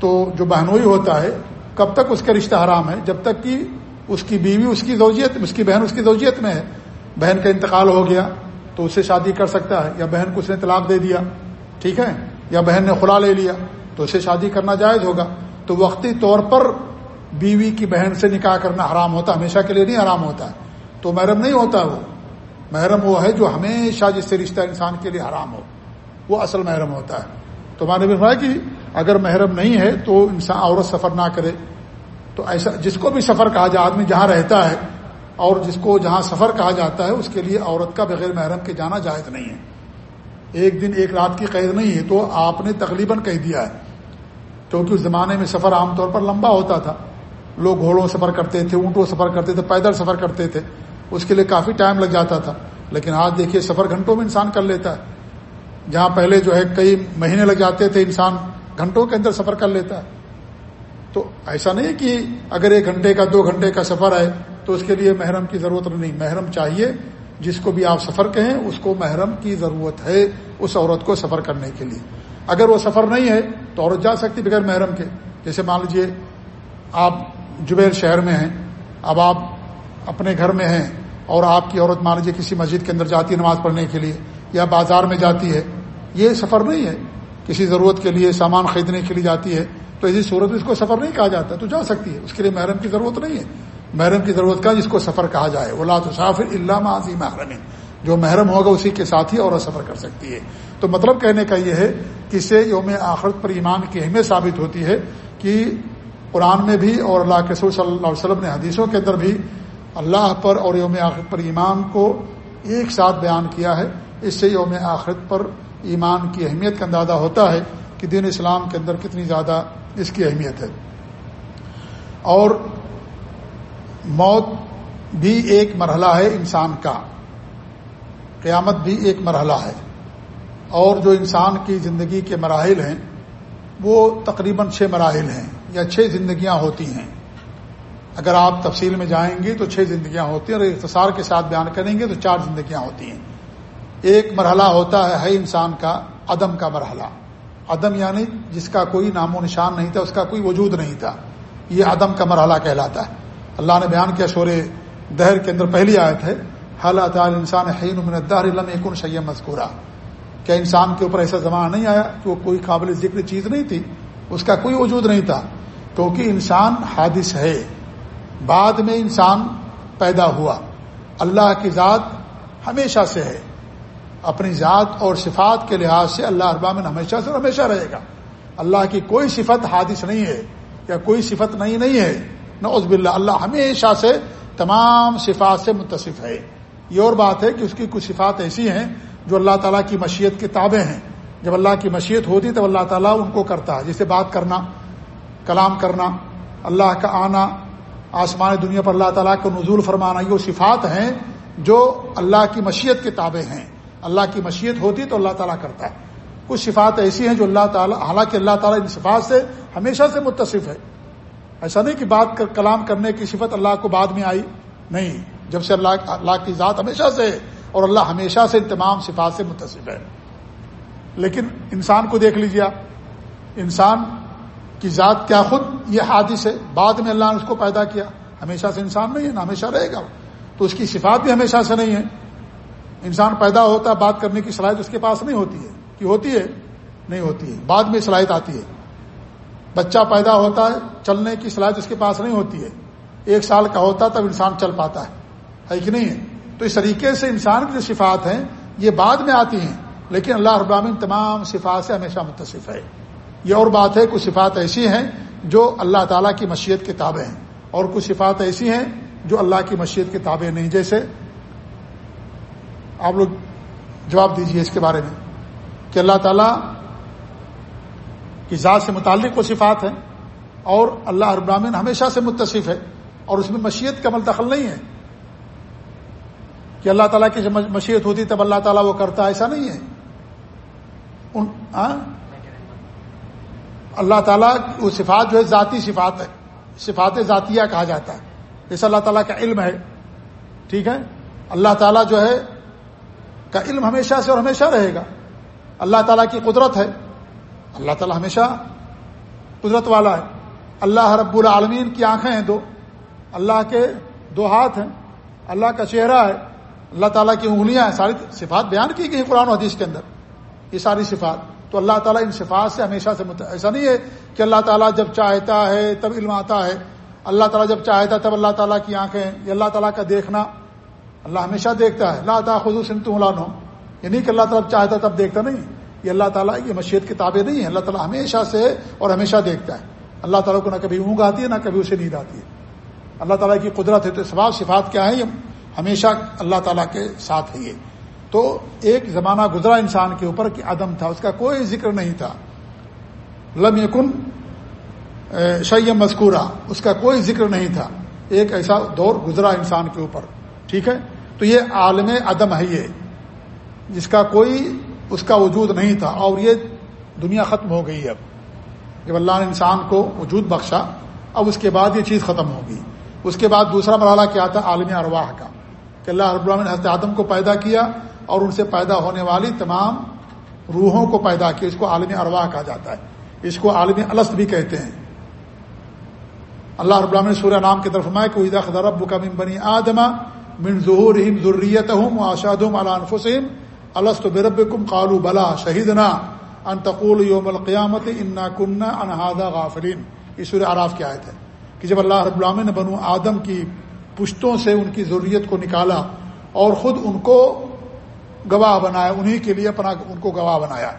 تو جو بہنوئی ہوتا ہے، کب تک اس کا رشتہ حرام ہے؟ جب تک کہ اس کی بیوی اس کی زوجیت، اس کی بہن اس کی زوجیت میں ہے۔ بہن کا انتقال ہو گیا تو اسے شادی کر سکتا ہے، یا بہن کو اس نے طلاق دے دیا، ٹھیک ہے؟ یا بہن نے خلا لے لیا تو اسے شادی کرنا جائز ہوگا۔ تو وقتی طور پر بیوی کی بہن سے نکاح کرنا حرام ہوتا، ہمیشہ کے لیے نہیں حرام ہوتا۔ ہے تو محرم نہیں ہوتا وہ۔ محرم وہ ہے جو ہمیشہ جس سے رشتہ انسان کے لیے حرام ہو۔ وہ اصل محرم ہوتا ہے۔ تو میں نے بھی کہ اگر محرم نہیں ہے تو انسان عورت سفر نہ کرے۔ تو ایسا جس کو بھی سفر کہا جائے، آدمی جہاں رہتا ہے اور جس کو جہاں سفر کہا جاتا ہے، اس کے لیے عورت کا بغیر محرم کے جانا جائز نہیں ہے۔ ایک دن، ایک رات کی قید نہیں ہے تو آپ نے تقریباً کہہ دیا ہے۔ کیونکہ اس زمانے میں سفر عام طور پر لمبا ہوتا تھا۔ لوگ گھوڑوں سفر کرتے تھے، اونٹوں سفر کرتے تھے، پیدل سفر کرتے تھے۔ اس کے لیے کافی ٹائم لگ جاتا تھا۔ لیکن آج دیکھیے سفر گھنٹوں میں انسان کر لیتا ہے۔ جہاں پہلے جو ہے کئی مہینے لگ جاتے تھے، انسان گھنٹوں کے اندر سفر کر لیتا ہے۔ تو ایسا نہیں کہ اگر ایک گھنٹے کا، دو گھنٹے کا سفر ہے تو اس کے لیے محرم کی ضرورت نہیں۔ محرم چاہیے۔ جس کو بھی آپ سفر کہیں، اس کو محرم کی ضرورت ہے اس عورت کو سفر کرنے کے لیے۔ اگر وہ سفر نہیں ہے تو عورت جا سکتی بغیر محرم کے۔ جیسے مان لیجیے آپ جبیر شہر میں ہیں۔ اب آپ اپنے گھر میں ہیں۔ اور آپ کی عورت مان لیجیے کسی مسجد کے اندر جاتی ہے نماز پڑھنے کے لیے یا بازار میں جاتی ہے، یہ سفر نہیں ہے۔ کسی ضرورت کے لیے سامان خریدنے کے لیے جاتی ہے، تو اسی صورت میں اس کو سفر نہیں کہا جاتا، تو جا سکتی ہے۔ اس کے لیے محرم کی ضرورت نہیں ہے۔ محرم کی ضرورت کا جس کو سفر کہا جائے۔ اولا تو صافر اللہ معذی محرم۔ جو محرم ہوگا اسی کے ساتھ ہی عورت سفر کر سکتی ہے۔ تو مطلب کہنے کا یہ ہے کہ اس سے یوم آخرت پر ایمان کی اہمیت ثابت ہوتی ہے کہ قرآن میں بھی اور اللہ کے صلی اللہ علیہ وسلم نے حدیثوں کے اندر بھی اللہ پر اور یوم آخرت پر ایمان کو ایک ساتھ بیان کیا ہے، اس سے یوم آخرت پر ایمان کی اہمیت کا اندازہ ہوتا ہے کہ دین اسلام کے اندر کتنی زیادہ اس کی اہمیت ہے۔ اور موت بھی ایک مرحلہ ہے انسان کا۔ قیامت بھی ایک مرحلہ ہے۔ اور جو انسان کی زندگی کے مراحل ہیں، وہ تقریباً چھ مراحل ہیں یا چھ زندگیاں ہوتی ہیں۔ اگر آپ تفصیل میں جائیں گے تو چھ زندگیاں ہوتی ہیں اور اختصار کے ساتھ بیان کریں گے تو چار زندگیاں ہوتی ہیں۔ ایک مرحلہ ہوتا ہے ہے انسان کا عدم کا مرحلہ۔ عدم یعنی جس کا کوئی نام و نشان نہیں تھا، اس کا کوئی وجود نہیں تھا۔ یہ عدم کا مرحلہ کہلاتا ہے۔ اللہ نے بیان کیا شور دہر کے اندر پہلی آیت ہے حالات انسان حین علم ایکن شیم مذکورہ کیا انسان کے اوپر ایسا زمانہ نہیں آیا کہ وہ کوئی قابل ذکر چیز نہیں تھی؟ اس کا کوئی وجود نہیں تھا۔ کیونکہ انسان حادث ہے۔ بعد میں انسان پیدا ہوا۔ اللہ کی ذات ہمیشہ سے ہے۔ اپنی ذات اور صفات کے لحاظ سے اللہ ابامن ہمیشہ سے ہمیشہ رہے گا۔ اللہ کی کوئی صفت حادث نہیں ہے یا کوئی صفت نہیں نہیں ہے۔ نہ عزب اللہ اللہ ہمیشہ سے تمام صفات سے متصف ہے۔ یہ اور بات ہے کہ اس کی کچھ صفات ایسی ہیں جو اللہ تعالیٰ کی مشیت کے تابع ہیں۔ جب اللہ کی مشیت ہوتی تب اللہ تعالیٰ ان کو کرتا ہے۔ جسے بات کرنا، کلام کرنا، اللہ کا آنا آسمان دنیا پر اللہ تعالیٰ کو نزول فرمانا یہ صفات ہیں جو اللہ کی مشیت کے تابع ہیں۔ اللہ کی مشیت ہوتی تو اللہ تعالیٰ کرتا ہے۔ کچھ صفات ایسی ہیں جو اللہ تعالیٰ حالانکہ اللہ تعالیٰ ان صفات سے ہمیشہ سے متصف ہے۔ ایسا نہیں کہ بات کر کلام کرنے کی صفت اللہ کو بعد میں آئی نہیں۔ جب سے اللہ اللہ کی ذات ہمیشہ سے اور اللہ ہمیشہ سے ان تمام صفات سے متصف ہے۔ لیکن انسان کو دیکھ لیجیے آپ۔ انسان کی ذات کیا خود یہ حادث ہے؟ بعد میں اللہ نے اس کو پیدا کیا۔ ہمیشہ سے انسان نہیں ہے، نہ ہمیشہ رہے گا تو اس کی صفات بھی ہمیشہ سے نہیں ہے انسان پیدا ہوتا ہے، بات کرنے کی صلاحیت اس کے پاس نہیں ہوتی ہے۔ کہ ہوتی ہے؟ نہیں ہوتی ہے۔ بعد میں صلاحیت آتی ہے۔ بچہ پیدا ہوتا ہے، چلنے کی صلاحیت اس کے پاس نہیں ہوتی ہے۔ ایک سال کا ہوتا تب انسان چل پاتا ہے۔ ہے کہ نہیں ہے؟ تو اس طریقے سے انسان کی جو صفات ہیں، یہ بعد میں آتی ہیں۔ لیکن اللہ ابراہین تمام صفات سے ہمیشہ متصف ہے۔ یہ اور بات ہے کچھ صفات ایسی ہیں جو اللہ تعالیٰ کی مشیت کے تابع ہیں اور کچھ صفات ایسی ہیں جو اللہ کی مشیت کے تابع نہیں جیسے آپ لوگ جواب دیجیے اس کے بارے میں کہ اللہ تعالیٰ کی ذات سے متعلق وہ صفات ہیں اور اللہ ابراہین ہمیشہ سے متصف ہے اور اس میں مشیت کا عمل دخل نہیں ہے کہ اللہ تعالیٰ کی جب مشیت ہوتی تب اللہ تعالیٰ وہ کرتا ایسا نہیں ہے۔ ان ہاں؟ اللہ تعالیٰ وہ صفات جو ہے ذاتی صفات ہے، صفات ذاتیہ کہا جاتا ہے۔ جیسے اللہ تعالیٰ کا علم ہے، ٹھیک ہے؟ اللہ تعالیٰ جو ہے، کا علم ہمیشہ سے اور ہمیشہ رہے گا۔ اللہ تعالیٰ کی قدرت ہے۔ اللہ تعالیٰ ہمیشہ قدرت والا ہے۔ اللہ رب العالمین کی آنکھیں ہیں دو۔ اللہ کے دو ہاتھ ہیں۔ اللہ کا چہرہ ہے۔ اللہ تعالیٰ کی انگلیاں ہیں۔ ساری صفات بیان کی گئی قرآن و حدیث کے اندر۔ یہ ساری صفات۔ تو اللہ تعالیٰ ان صفات سے ہمیشہ سے مت... ایسا نہیں ہے کہ اللہ تعالیٰ جب چاہتا ہے تب علم آتا ہے اللہ تعالیٰ جب چاہتا ہے تب اللہ تعالیٰ کی آنکھیں یہ اللہ تعالیٰ کا دیکھنا اللہ ہمیشہ دیکھتا ہے اللہ تعالیٰ خود سنت ہو یہ نہیں کہ اللہ تعالیٰ چاہتا تب دیکھتا نہیں یہ اللہ تعالیٰ یہ مشیت کتابیں نہیں ہیں اللہ تعالیٰ ہمیشہ سے اور ہمیشہ دیکھتا ہے اللہ تعالیٰ کو نہ کبھی اونگ آتی ہے نہ کبھی اسے نیند آتی ہے اللہ تعالیٰ کی قدرت ہے تو سوال صفات کیا ہے یہ ہمیشہ اللہ تعالیٰ کے ساتھ ہے یہ تو ایک زمانہ گزرا انسان کے اوپر کہ عدم تھا، اس کا کوئی ذکر نہیں تھا۔ لم یکن شیم مذکورہ اس کا کوئی ذکر نہیں تھا۔ ایک ایسا دور گزرا انسان کے اوپر۔ ٹھیک ہے؟ تو یہ عالم عدم ہے یہ۔ جس کا کوئی، اس کا وجود نہیں تھا۔ اور یہ دنیا ختم ہو گئی اب۔ جب اللہ نے انسان کو وجود بخشا، اب اس کے بعد یہ چیز ختم ہوگی۔ اس کے بعد دوسرا مرحلہ کیا تھا؟ عالم ارواح کا۔ کہ اللہ رب العالمین حضرت آدم کو پیدا کیا۔ اور ان سے پیدا ہونے والی تمام روحوں کو پیدا کیا، اس کو عالم ارواح کہا جاتا ہے۔ اس کو عالم السط بھی کہتے ہیں۔ اللہ رب العالمین سورہ نام کی طرف میں کوئی رب کا من بنی آدما من ظہور ضروریت ہوں آشاد الفسم السط برب کم قالو بلا شہیدنا انتقول یوم القیامت انا کنہ انہادا غافرین یہ سورہ آراف کی آیت ہے۔ کہ جب اللہ رب العالمین نے بنو آدم کی پشتوں سے ان کی ضروریت کو نکالا اور خود ان کو گواہ بنایا انہی کے لیے اپنا ان کو گواہ بنایا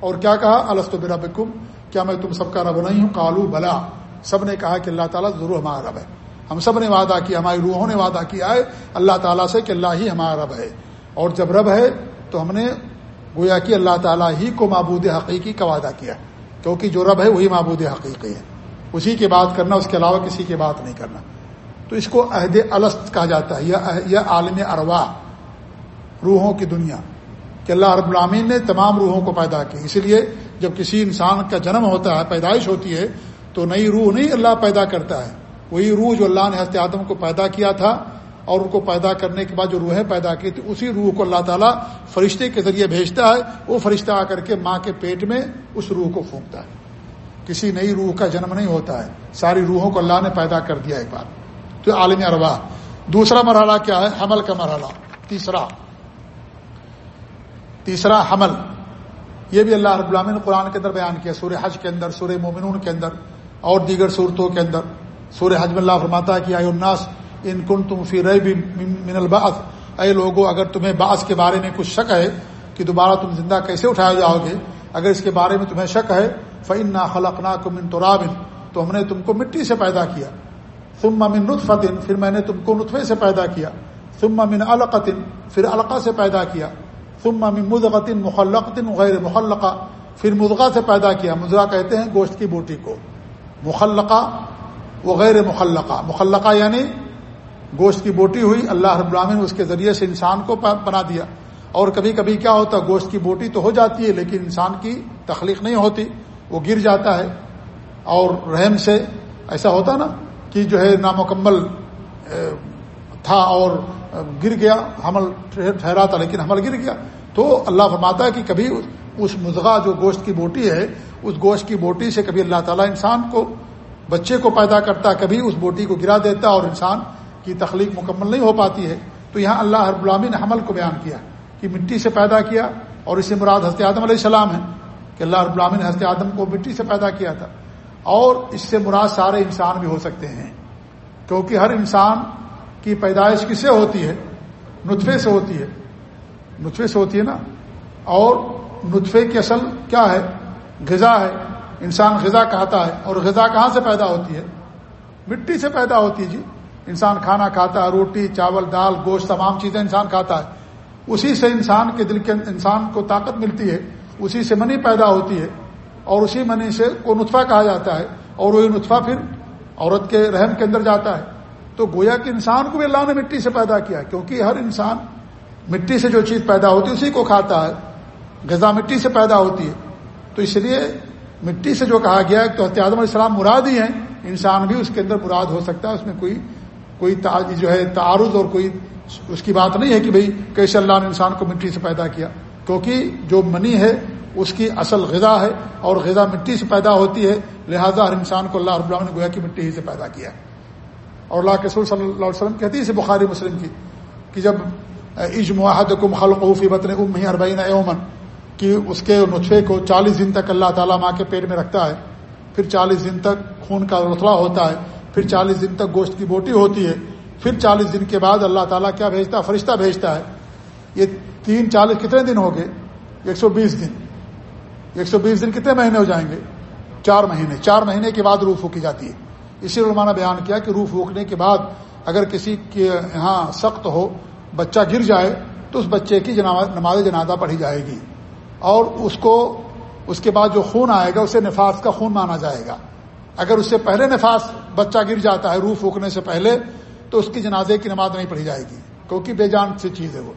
اور کیا کہا؟ السط برا بکم کیا میں تم سب کا رب نہیں ہوں؟ کالو بلا۔ سب نے کہا کہ اللہ تعالیٰ ضرور ہمارا رب ہے۔ ہم سب نے وعدہ کیا، ہماری روحوں نے وعدہ کیا ہے اللہ تعالیٰ سے کہ اللہ ہی ہمارا رب ہے۔ اور جب رب ہے تو ہم نے گویا کہ اللہ تعالیٰ ہی کو معبود حقیقی کا وعدہ کیا کیونکہ جو رب ہے وہی معبود حقیقی ہے۔ اسی کی بات کرنا، اس کے علاوہ کسی کی بات نہیں کرنا۔ تو اس کو عہد الست کہا جاتا ہے، یا عالم اروا روحوں کی دنیا کہ اللہ رب العامین نے تمام روحوں کو پیدا کی۔ اسی لیے جب کسی انسان کا جنم ہوتا ہے، پیدائش ہوتی ہے، تو نئی روح نہیں اللہ پیدا کرتا ہے۔ وہی روح جو اللہ نے حضرت آدم کو پیدا کیا تھا اور ان کو پیدا کرنے کے بعد جو روحیں پیدا کی تھی اسی روح کو اللہ تعالیٰ فرشتے کے ذریعے بھیجتا ہے۔ وہ فرشتہ آ کر کے ماں کے پیٹ میں اس روح کو پھونکتا ہے۔ کسی نئی روح کا جنم نہیں ہوتا ہے۔ ساری روحوں کو اللہ نے پیدا کر دیا ایک بار۔ تو عالمی اروا دوسرا مرحلہ کیا ہے؟ حمل کا مرحلہ، تیسرا۔ تیسرا حمل۔ یہ بھی اللہ رب العالمین نے قرآن کے اندر بیان کیا، سورہ حج کے اندر، سورہ مومنون کے اندر، اور دیگر صورتوں کے اندر۔ سورہ حج میں اللہ فرماتا ہے کہ الناس، ان کن تم فی رئی من الباس اے لوگوں اگر تمہیں بعض کے بارے میں کچھ شک ہے کہ دوبارہ تم زندہ کیسے اٹھایا جاؤ گے، اگر اس کے بارے میں تمہیں شک ہے فعن نہ خلق نا کمن تو تو ہم نے تم کو مٹی سے پیدا کیا۔ ثم من نطفتن پھر میں نے تم کو نطفے سے پیدا کیا۔ ثم من علقتن پھر علقہ سے پیدا کیا۔ ثم من مدغتن مخلقتن غیر مخلقہ پھر مدغہ سے پیدا کیا۔ مدغہ کہتے ہیں گوشت کی بوٹی کو۔ مخلقہ وہ غیر مخلقہ۔ مخلقہ یعنی گوشت کی بوٹی ہوئی۔ اللہ رب العالمین اس کے ذریعے سے انسان کو بنا دیا۔ اور کبھی کبھی کیا ہوتا گوشت کی بوٹی تو ہو جاتی ہے، لیکن انسان کی تخلیق نہیں ہوتی۔ وہ گر جاتا ہے۔ اور رحم سے ایسا ہوتا نا کہ جو ہے نامکمل تھا اور گر گیا، حمل ٹھہرا تھا لیکن حمل گر گیا۔ تو اللہ فرماتا ہے کہ کبھی اس مضغہ جو گوشت کی بوٹی ہے، اس گوشت کی بوٹی سے کبھی اللہ تعالیٰ انسان کو، بچے کو پیدا کرتا، کبھی اس بوٹی کو گرا دیتا اور انسان کی تخلیق مکمل نہیں ہو پاتی ہے۔ تو یہاں اللہ ہر غلامی نے حمل کو بیان کیا کہ مٹی سے پیدا کیا اور اسے مراد حضرت آدم علیہ السلام ہے کہ اللہ رب العالمین نے حضرت آدم کو مٹی سے پیدا کیا تھا۔ اور اس سے مراد سارے انسان بھی ہو سکتے ہیں۔ کیونکہ ہر انسان کی پیدائش کس سے ہوتی ہے؟ نطفے سے ہوتی ہے۔ نطفے سے ہوتی ہے نا؟ اور نطفے کی اصل کیا ہے؟ غذا ہے۔ انسان غذا کہتا ہے اور غذا کہاں سے پیدا ہوتی ہے؟ مٹی سے پیدا ہوتی ہے جی۔ انسان کھانا کھاتا ہے، روٹی، چاول، دال، گوشت، تمام چیزیں انسان کھاتا ہے۔ اسی سے انسان کے دل کے انسان کو طاقت ملتی ہے، اسی سے منی پیدا ہوتی ہے اور اسی منی سے کو نطفہ کہا جاتا ہے اور وہی نطفہ پھر عورت کے رحم کے اندر جاتا ہے۔ تو گویا کہ انسان کو بھی اللہ نے مٹی سے پیدا کیا کیونکہ ہر انسان مٹی سے جو چیز پیدا ہوتی ہے اسی کو کھاتا ہے، غذا مٹی سے پیدا ہوتی ہے۔ تو اس لیے مٹی سے جو کہا گیا ہے تو علیہ السلام مراد ہی ہیں، انسان بھی اس کے اندر مراد ہو سکتا ہے، اس میں کوئی کوئی جو ہے تعارض اور کوئی اس کی بات نہیں ہے کہ بھئی کیسے اللہ نے انسان کو مٹی سے پیدا کیا۔ کیونکہ جو منی ہے، اس کی اصل غذا ہے اور غذا مٹی سے پیدا ہوتی ہے، لہذا ہر انسان کو اللہ رب نے گویا کی مٹی ہی سے پیدا کیا ہے۔ اور اللہ کے صلی اللہ علیہ وسلم کہتی ہے بخاری مسلم کی، کہ جب اجماحد کم خلقوفی بطن ام ہی اربین اومن کہ اس کے نطفے کو چالیس دن تک اللہ تعالیٰ ماں کے پیٹ میں رکھتا ہے، پھر چالیس دن تک خون کا رتلا ہوتا ہے، پھر چالیس دن تک گوشت کی بوٹی ہوتی ہے، پھر چالیس دن کے بعد اللہ تعالیٰ کیا بھیجتا، فرشتہ بھیجتا ہے۔ یہ تین چالیس کتنے دن ہو گئے؟ ایک سو بیس دن۔ ایک سو بیس دن کتنے مہینے ہو جائیں گے؟ چار مہینے۔ چار مہینے کے بعد روح پھونکی جاتی ہے۔ اسی علماء نے بیان کیا کہ روح پھونکنے کے بعد اگر کسی کے یہاں سخت ہو، بچہ گر جائے، تو اس بچے کی نماز جنازہ پڑھی جائے گی۔ اور اس کو، اس کے بعد جو خون آئے گا، اسے نفاس کا خون مانا جائے گا۔ اگر اس سے پہلے نفاس بچہ گر جاتا ہے، روح پھونکنے سے پہلے، تو اس کی جنازے کی نماز نہیں پڑھی جائے گی۔ کیونکہ بے جان سے چیز ہے وہ۔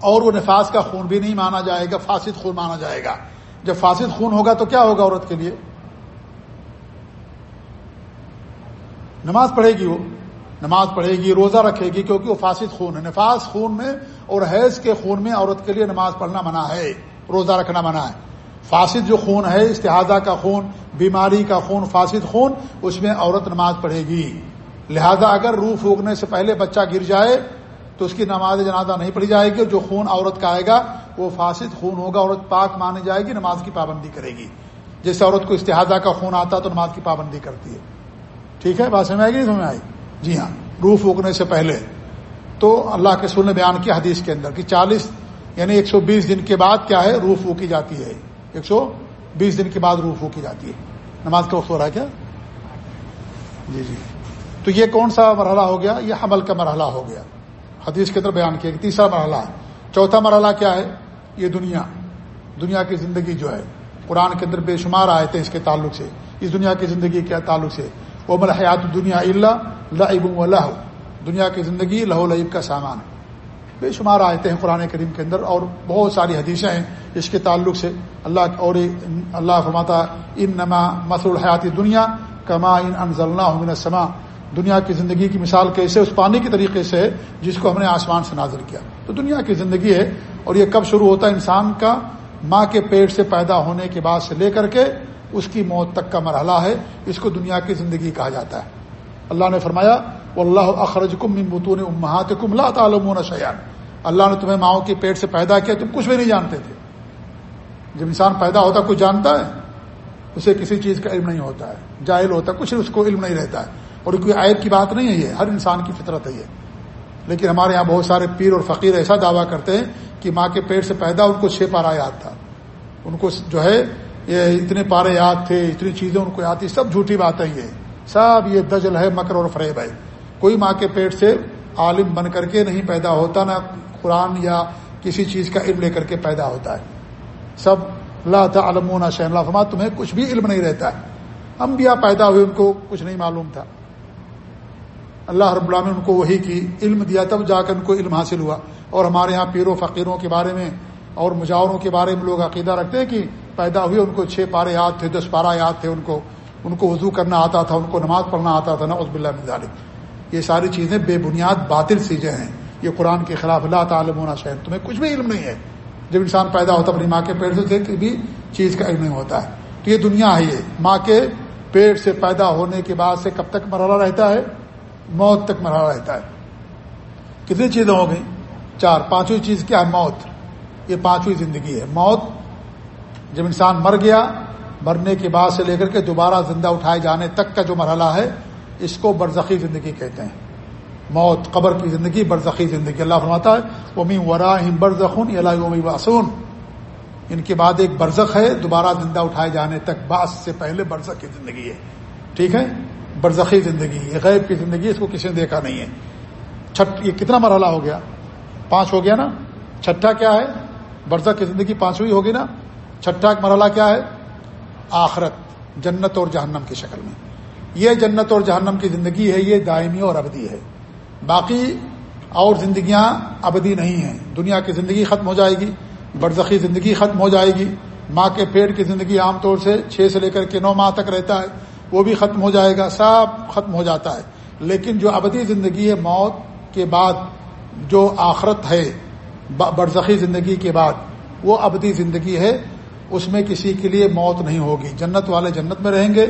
اور وہ نفاذ کا خون بھی نہیں مانا جائے گا، فاسد خون مانا جائے گا۔ جب فاسد خون ہوگا تو کیا ہوگا عورت کے لیے؟ نماز پڑھے گی وہ، نماز پڑھے گی، روزہ رکھے گی، کیونکہ وہ فاسد خون ہے۔ نفاذ خون میں اور حیض کے خون میں عورت کے لیے نماز پڑھنا منع ہے، روزہ رکھنا منع ہے۔ فاسد جو خون ہے، استحادہ کا خون، بیماری کا خون، فاسد خون، اس میں عورت نماز پڑھے گی۔ لہذا اگر روح پھونکنے سے پہلے بچہ گر جائے، تو اس کی نماز جنازہ نہیں پڑھی جائے گی جو خون عورت کا آئے گا، وہ فاسد خون ہوگا۔ عورت پاک مانی جائے گی، نماز کی پابندی کرے گی۔ جیسے عورت کو استحادہ کا خون آتا تو نماز کی پابندی کرتی ہے۔ ٹھیک ہے، بات سمجھ آئے گی نہیں سمجھ آئی جی ہاں روح پھونکنے سے پہلے۔ تو اللہ کے سر نے بیان کیا حدیث کے اندر کہ چالیس یعنی ایک سو بیس دن کے بعد کیا ہے؟ روح پھونکی جاتی ہے۔ ایک سو بیس دن کے بعد روح پھونکی جاتی ہے۔ نماز کا وقت ہو رہا ہے کیا؟ جی جی۔ تو یہ کون سا مرحلہ ہو گیا؟ یہ حمل کا مرحلہ ہو گیا۔ حدیث کے اندر بیان کیا۔ کہ تیسرا مرحلہ ہے۔ چوتھا مرحلہ کیا ہے؟ یہ دنیا۔ دنیا کی زندگی جو ہے، قرآن کے اندر بے شمار آئے تھے اس کے تعلق سے۔ اس دنیا کی زندگی کے تعلق سے؟ وہ حیات دنیا اللہ لعب و لہ دنیا کی زندگی لہو لعب کا سامان بے شمار آئے ہیں قرآن کریم کے اندر اور بہت ساری حدیثیں ہیں۔ اس کے تعلق سے اللہ اور اللہ فرماتا ان نما مسر الحیاتی دنیا کما ان انضلنا من سما دنیا کی زندگی کی مثال کیسے؟ اس پانی کے طریقے سے ہے جس کو ہم نے آسمان سے نازل کیا۔ تو دنیا کی زندگی ہے اور یہ کب شروع ہوتا ہے؟ انسان کا ماں کے پیٹ سے پیدا ہونے کے بعد سے لے کر کے اس کی موت تک کا مرحلہ ہے، اس کو دنیا کی زندگی کہا جاتا ہے۔ اللہ نے فرمایا وہ اللہ اخرج کم بتون امہات کم اللہ تعالم شیان اللہ نے تمہیں ماؤں کے پیٹ سے پیدا کیا، تم کچھ بھی نہیں جانتے تھے۔ جب انسان پیدا ہوتا کچھ جانتا ہے؟ اسے کسی چیز کا علم نہیں ہوتا ہے، جاہل ہوتا ہے کچھ اس کو علم نہیں رہتا ہے۔ اور کوئی عائد کی بات نہیں ہے یہ، ہر انسان کی فطرت ہے یہ۔ لیکن ہمارے یہاں بہت سارے پیر اور فقیر ایسا دعویٰ کرتے ہیں کہ ماں کے پیٹ سے پیدا ان کو چھ پارا یاد تھا۔ ان کو جو ہے یہ اتنے پارے یاد تھے، اتنی چیزیں ان کو یاد تھی، سب جھوٹی بات ہے یہ۔ سب یہ دجل ہے، مکر اور فریب ہے۔ کوئی ماں کے پیٹ سے عالم بن کر کے نہیں پیدا ہوتا، نہ قرآن یا کسی چیز کا علم لے کر کے پیدا ہوتا ہے۔ سب اللہ تعالم شہ اللہ فما تمہیں کچھ بھی علم نہیں رہتا ہے۔ ہم پیدا ہوئے، ان کو کچھ نہیں معلوم تھا۔ اللہ رب اللہ نے ان کو وہی کی، علم دیا، تب جا کر ان کو علم حاصل ہوا۔ اور ہمارے یہاں پیروں، فقیروں کے بارے میں اور مجاوروں کے بارے میں لوگ عقیدہ رکھتے ہیں کہ پیدا ہوئے، ان کو چھ پارے یاد تھے، دس پارہ یاد تھے، ان کو ان کو وضو کرنا آتا تھا، ان کو نماز پڑھنا آتا تھا نا عزب اللہ ظالم یہ ساری چیزیں بے بنیاد باطل چیزیں ہیں۔ یہ قرآن کے خلاف اللہ تعالم ہونا شہر تمہیں کچھ بھی علم نہیں ہے۔ جب انسان پیدا ہوتا اپنی ماں کے پیڑ سے بھی چیز کا علم نہیں ہوتا ہے۔ تو یہ دنیا ہے یہ۔ ماں کے پیٹ سے پیدا ہونے کے بعد سے کب تک مرحلہ رہتا ہے؟ موت تک مرحلہ رہتا ہے۔ کتنی چیزیں ہو گئی چار۔ پانچویں چیز کیا ہے؟ موت۔ یہ پانچویں زندگی ہے۔ موت جب انسان مر گیا، مرنے کے بعد سے لے کر کے دوبارہ زندہ اٹھائے جانے تک کا جو مرحلہ ہے، اس کو برزخی زندگی کہتے ہیں۔ موت، قبر کی زندگی، برزخی زندگی۔ اللہ فرماتا ہے وہ ورا برزخن اللہ واسون ان کے بعد ایک برزخ ہے، دوبارہ زندہ اٹھائے جانے تک۔ باس سے پہلے برزخ کی زندگی ہے۔ ٹھیک ہے؟ برزخی زندگی، یہ غیب کی زندگی، اس کو کسی نے دیکھا نہیں ہے۔ چھٹ، یہ کتنا مرحلہ ہو گیا؟ پانچ ہو گیا نا؟ چھٹا کیا ہے؟ برزخ کی زندگی پانچویں ہوگی نا؟ چھٹا مرحلہ کیا ہے؟ آخرت، جنت اور جہنم کی شکل میں۔ یہ جنت اور جہنم کی زندگی ہے، یہ دائمی اور ابدی ہے۔ باقی اور زندگیاں ابدی نہیں ہیں۔ دنیا کی زندگی ختم ہو جائے گی، برزخی زندگی ختم ہو جائے گی۔ ماں کے پیڑ کی زندگی عام طور سے چھ سے لے کر کے نو ماہ تک رہتا ہے، وہ بھی ختم ہو جائے گا، سب ختم ہو جاتا ہے۔ لیکن جو ابدی زندگی ہے، موت کے بعد جو آخرت ہے برزخی زندگی کے بعد، وہ ابدی زندگی ہے۔ اس میں کسی کے لیے موت نہیں ہوگی۔ جنت والے جنت میں رہیں گے،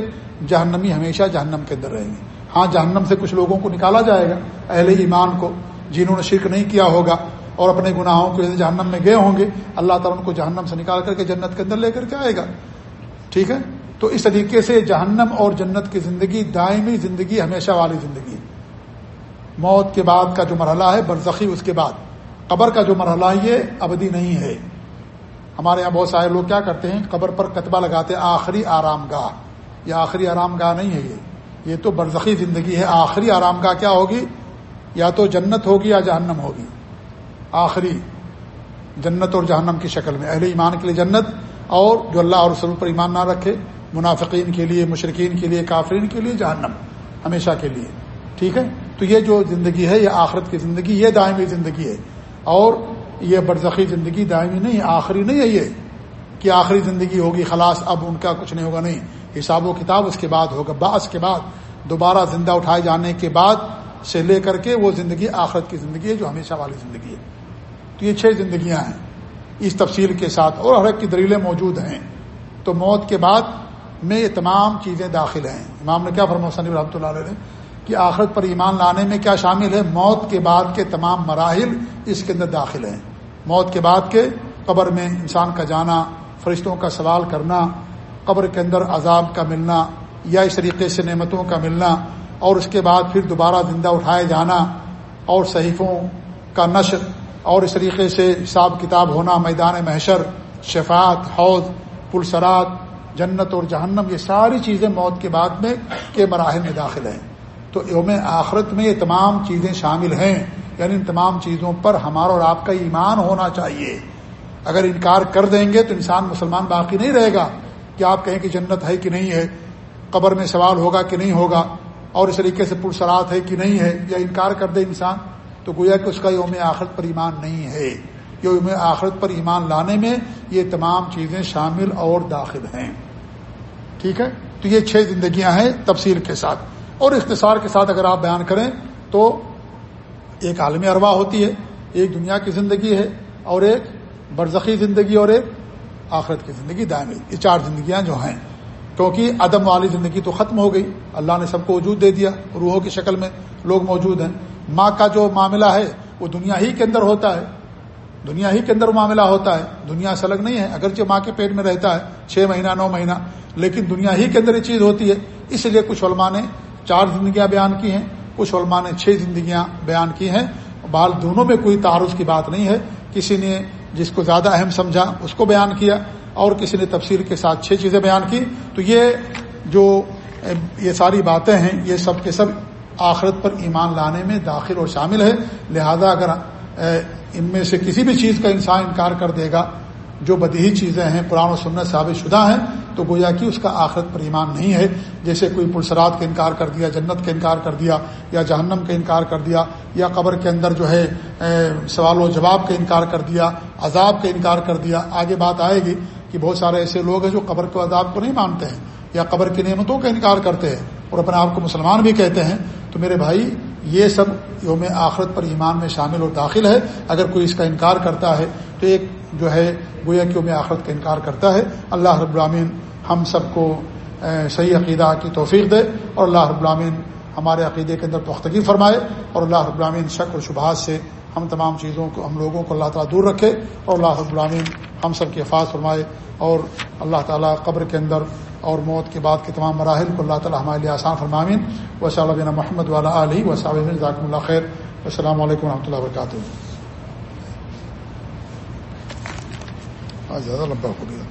جہنمی ہمیشہ جہنم کے اندر رہیں گے۔ ہاں جہنم سے کچھ لوگوں کو نکالا جائے گا، اہل ایمان کو، جنہوں نے شرک نہیں کیا ہوگا اور اپنے گناہوں کے جہنم میں گئے ہوں گے۔ اللہ تعالیٰ ان کو جہنم سے نکال کر کے جنت کے اندر لے کر کے آئے گا۔ ٹھیک ہے؟ تو اس طریقے سے جہنم اور جنت کی زندگی دائمی زندگی، ہمیشہ والی زندگی۔ موت کے بعد کا جو مرحلہ ہے، برزخی اس کے بعد۔ قبر کا جو مرحلہ ہے، یہ ابدی نہیں ہے۔ ہمارے یہاں بہت سارے لوگ کیا کرتے ہیں، قبر پر کتبہ لگاتے ہیں، آخری آرام گاہ۔ یہ آخری آرام گاہ نہیں ہے یہ۔ یہ تو برزخی زندگی ہے۔ آخری آرام گاہ کیا ہوگی؟ یا تو جنت ہوگی یا جہنم ہوگی۔ آخری جنت اور جہنم کی شکل میں۔ اہل ایمان کے لیے جنت اور جو اللہ اور رسول پر ایمان نہ رکھے، منافقین کے لیے مشرقین کے لیے، کافرین کے لیے جہنم ہمیشہ کے لیے۔ ٹھیک ہے؟ تو یہ جو زندگی ہے، یہ آخرت کی زندگی، یہ دائمی زندگی ہے۔ اور یہ برزخی زندگی دائمی نہیں، آخری نہیں ہے یہ کہ آخری زندگی ہوگی، خلاص اب ان کا کچھ نہیں ہوگا، نہیں۔ حساب و کتاب اس کے بعد ہوگا بعض کے بعد، دوبارہ زندہ اٹھائے جانے کے بعد سے لے کر کے وہ زندگی آخرت کی زندگی ہے جو ہمیشہ والی زندگی ہے۔ تو یہ چھ زندگیاں ہیں۔ اس تفصیل کے ساتھ اور ہر ایک کی دلیلیں موجود ہیں۔ تو موت کے بعد میں یہ تمام چیزیں داخل ہیں۔ امام نے کیا فرما صنی رحمۃ اللہ علیہ نے کہ آخرت پر ایمان لانے میں کیا شامل ہے؟ موت کے بعد کے تمام مراحل اس کے اندر داخل ہیں۔ موت کے بعد کے قبر میں انسان کا جانا، فرشتوں کا سوال کرنا، قبر کے اندر عذاب کا ملنا یا اس طریقے سے نعمتوں کا ملنا اور اس کے بعد پھر دوبارہ زندہ اٹھائے جانا اور صحیفوں کا نشر اور اس طریقے سے حساب کتاب ہونا، میدان محشر، شفاعت، حوض پلسرات جنت اور جہنم، یہ ساری چیزیں موت کے بعد میں کے مراحل میں داخل ہیں۔ تو یوم آخرت میں یہ تمام چیزیں شامل ہیں۔ یعنی ان تمام چیزوں پر ہمارا اور آپ کا ایمان ہونا چاہیے۔ اگر انکار کر دیں گے تو انسان مسلمان باقی نہیں رہے گا۔ کہ آپ کہیں کہ جنت ہے کہ نہیں ہے، قبر میں سوال ہوگا کہ نہیں ہوگا، اور اس طریقے سے پرسرات ہے کہ نہیں ہے، یا انکار کر دے انسان، تو گویا کہ اس کا یوم آخرت پر ایمان نہیں ہے۔ یوم آخرت پر ایمان لانے میں یہ تمام چیزیں شامل اور داخل ہیں۔ ٹھیک ہے؟ تو یہ چھ زندگیاں ہیں تفصیل کے ساتھ۔ اور اختصار کے ساتھ اگر آپ بیان کریں تو ایک عالمی اروا ہوتی ہے، ایک دنیا کی زندگی ہے اور ایک برزخی زندگی اور ایک آخرت کی زندگی دائمی یہ چار زندگیاں جو ہیں، کیونکہ عدم والی زندگی تو ختم ہو گئی۔ اللہ نے سب کو وجود دے دیا روحوں کی شکل میں، لوگ موجود ہیں۔ ماں کا جو معاملہ ہے، وہ دنیا ہی کے اندر ہوتا ہے۔ دنیا ہی کے اندر معاملہ ہوتا ہے۔ دنیا سے الگ نہیں ہے، اگرچہ ماں کے پیٹ میں رہتا ہے، چھ مہینہ، نو مہینہ، لیکن دنیا ہی کے اندر یہ چیز ہوتی ہے۔ اس لیے کچھ علماء نے چار زندگیاں بیان کی ہیں۔ کچھ علماء نے چھ زندگیاں بیان کی ہیں بال دونوں میں کوئی تعارض کی بات نہیں ہے۔ کسی نے جس کو زیادہ اہم سمجھا اس کو بیان کیا اور کسی نے تفسیر کے ساتھ چھ چیزیں بیان کی۔ تو یہ جو یہ ساری باتیں ہیں، یہ سب کے سب آخرت پر ایمان لانے میں داخل اور شامل ہے لہذا اگر ان میں سے کسی بھی چیز کا انسان انکار کر دے گا جو بدہی چیزیں ہیں، قرآن و سنت ثابت شدہ ہیں، تو گویا کہ اس کا آخرت پر ایمان نہیں ہے۔ جیسے کوئی پرسرات کا انکار کر دیا، جنت کا انکار کر دیا، یا جہنم کا انکار کر دیا، یا قبر کے اندر جو ہے سوال و جواب کا انکار کر دیا، عذاب کا انکار کر دیا۔ آگے بات آئے گی کہ بہت سارے ایسے لوگ ہیں جو قبر کے عذاب کو نہیں مانتے ہیں، یا قبر کی نعمتوں کا انکار کرتے ہیں اور اپنے آپ کو مسلمان بھی کہتے ہیں۔ تو میرے بھائی، یہ سب یوم آخرت پر ایمان میں شامل اور داخل ہے۔ اگر کوئی اس کا انکار کرتا ہے تو ایک جو ہے گویا کہ یوم آخرت کا انکار کرتا ہے۔ اللہ رب العامین ہم سب کو صحیح عقیدہ کی توفیق دے اور اللہ رب العامین ہمارے عقیدے کے اندر پختگی فرمائے اور اللہ رب العامین شک و شبہات سے ہم تمام چیزوں کو، ہم لوگوں کو اللہ تعالیٰ دور رکھے اور اللہ رب العامین ہم سب کی حفاظ فرمائے اور اللہ تعالیٰ قبر کے اندر اور موت کے بعد کے تمام مراحل کو اللہ تعالیٰ ہمارے لیے آسان فرمامین و صلی اللہ محمد والا علیہ و صاحب ذاکم اللہ خیر۔ السلام علیکم و رحمۃ اللہ وبرکاتہ۔ ہاں زیادہ لمبا ہو گیا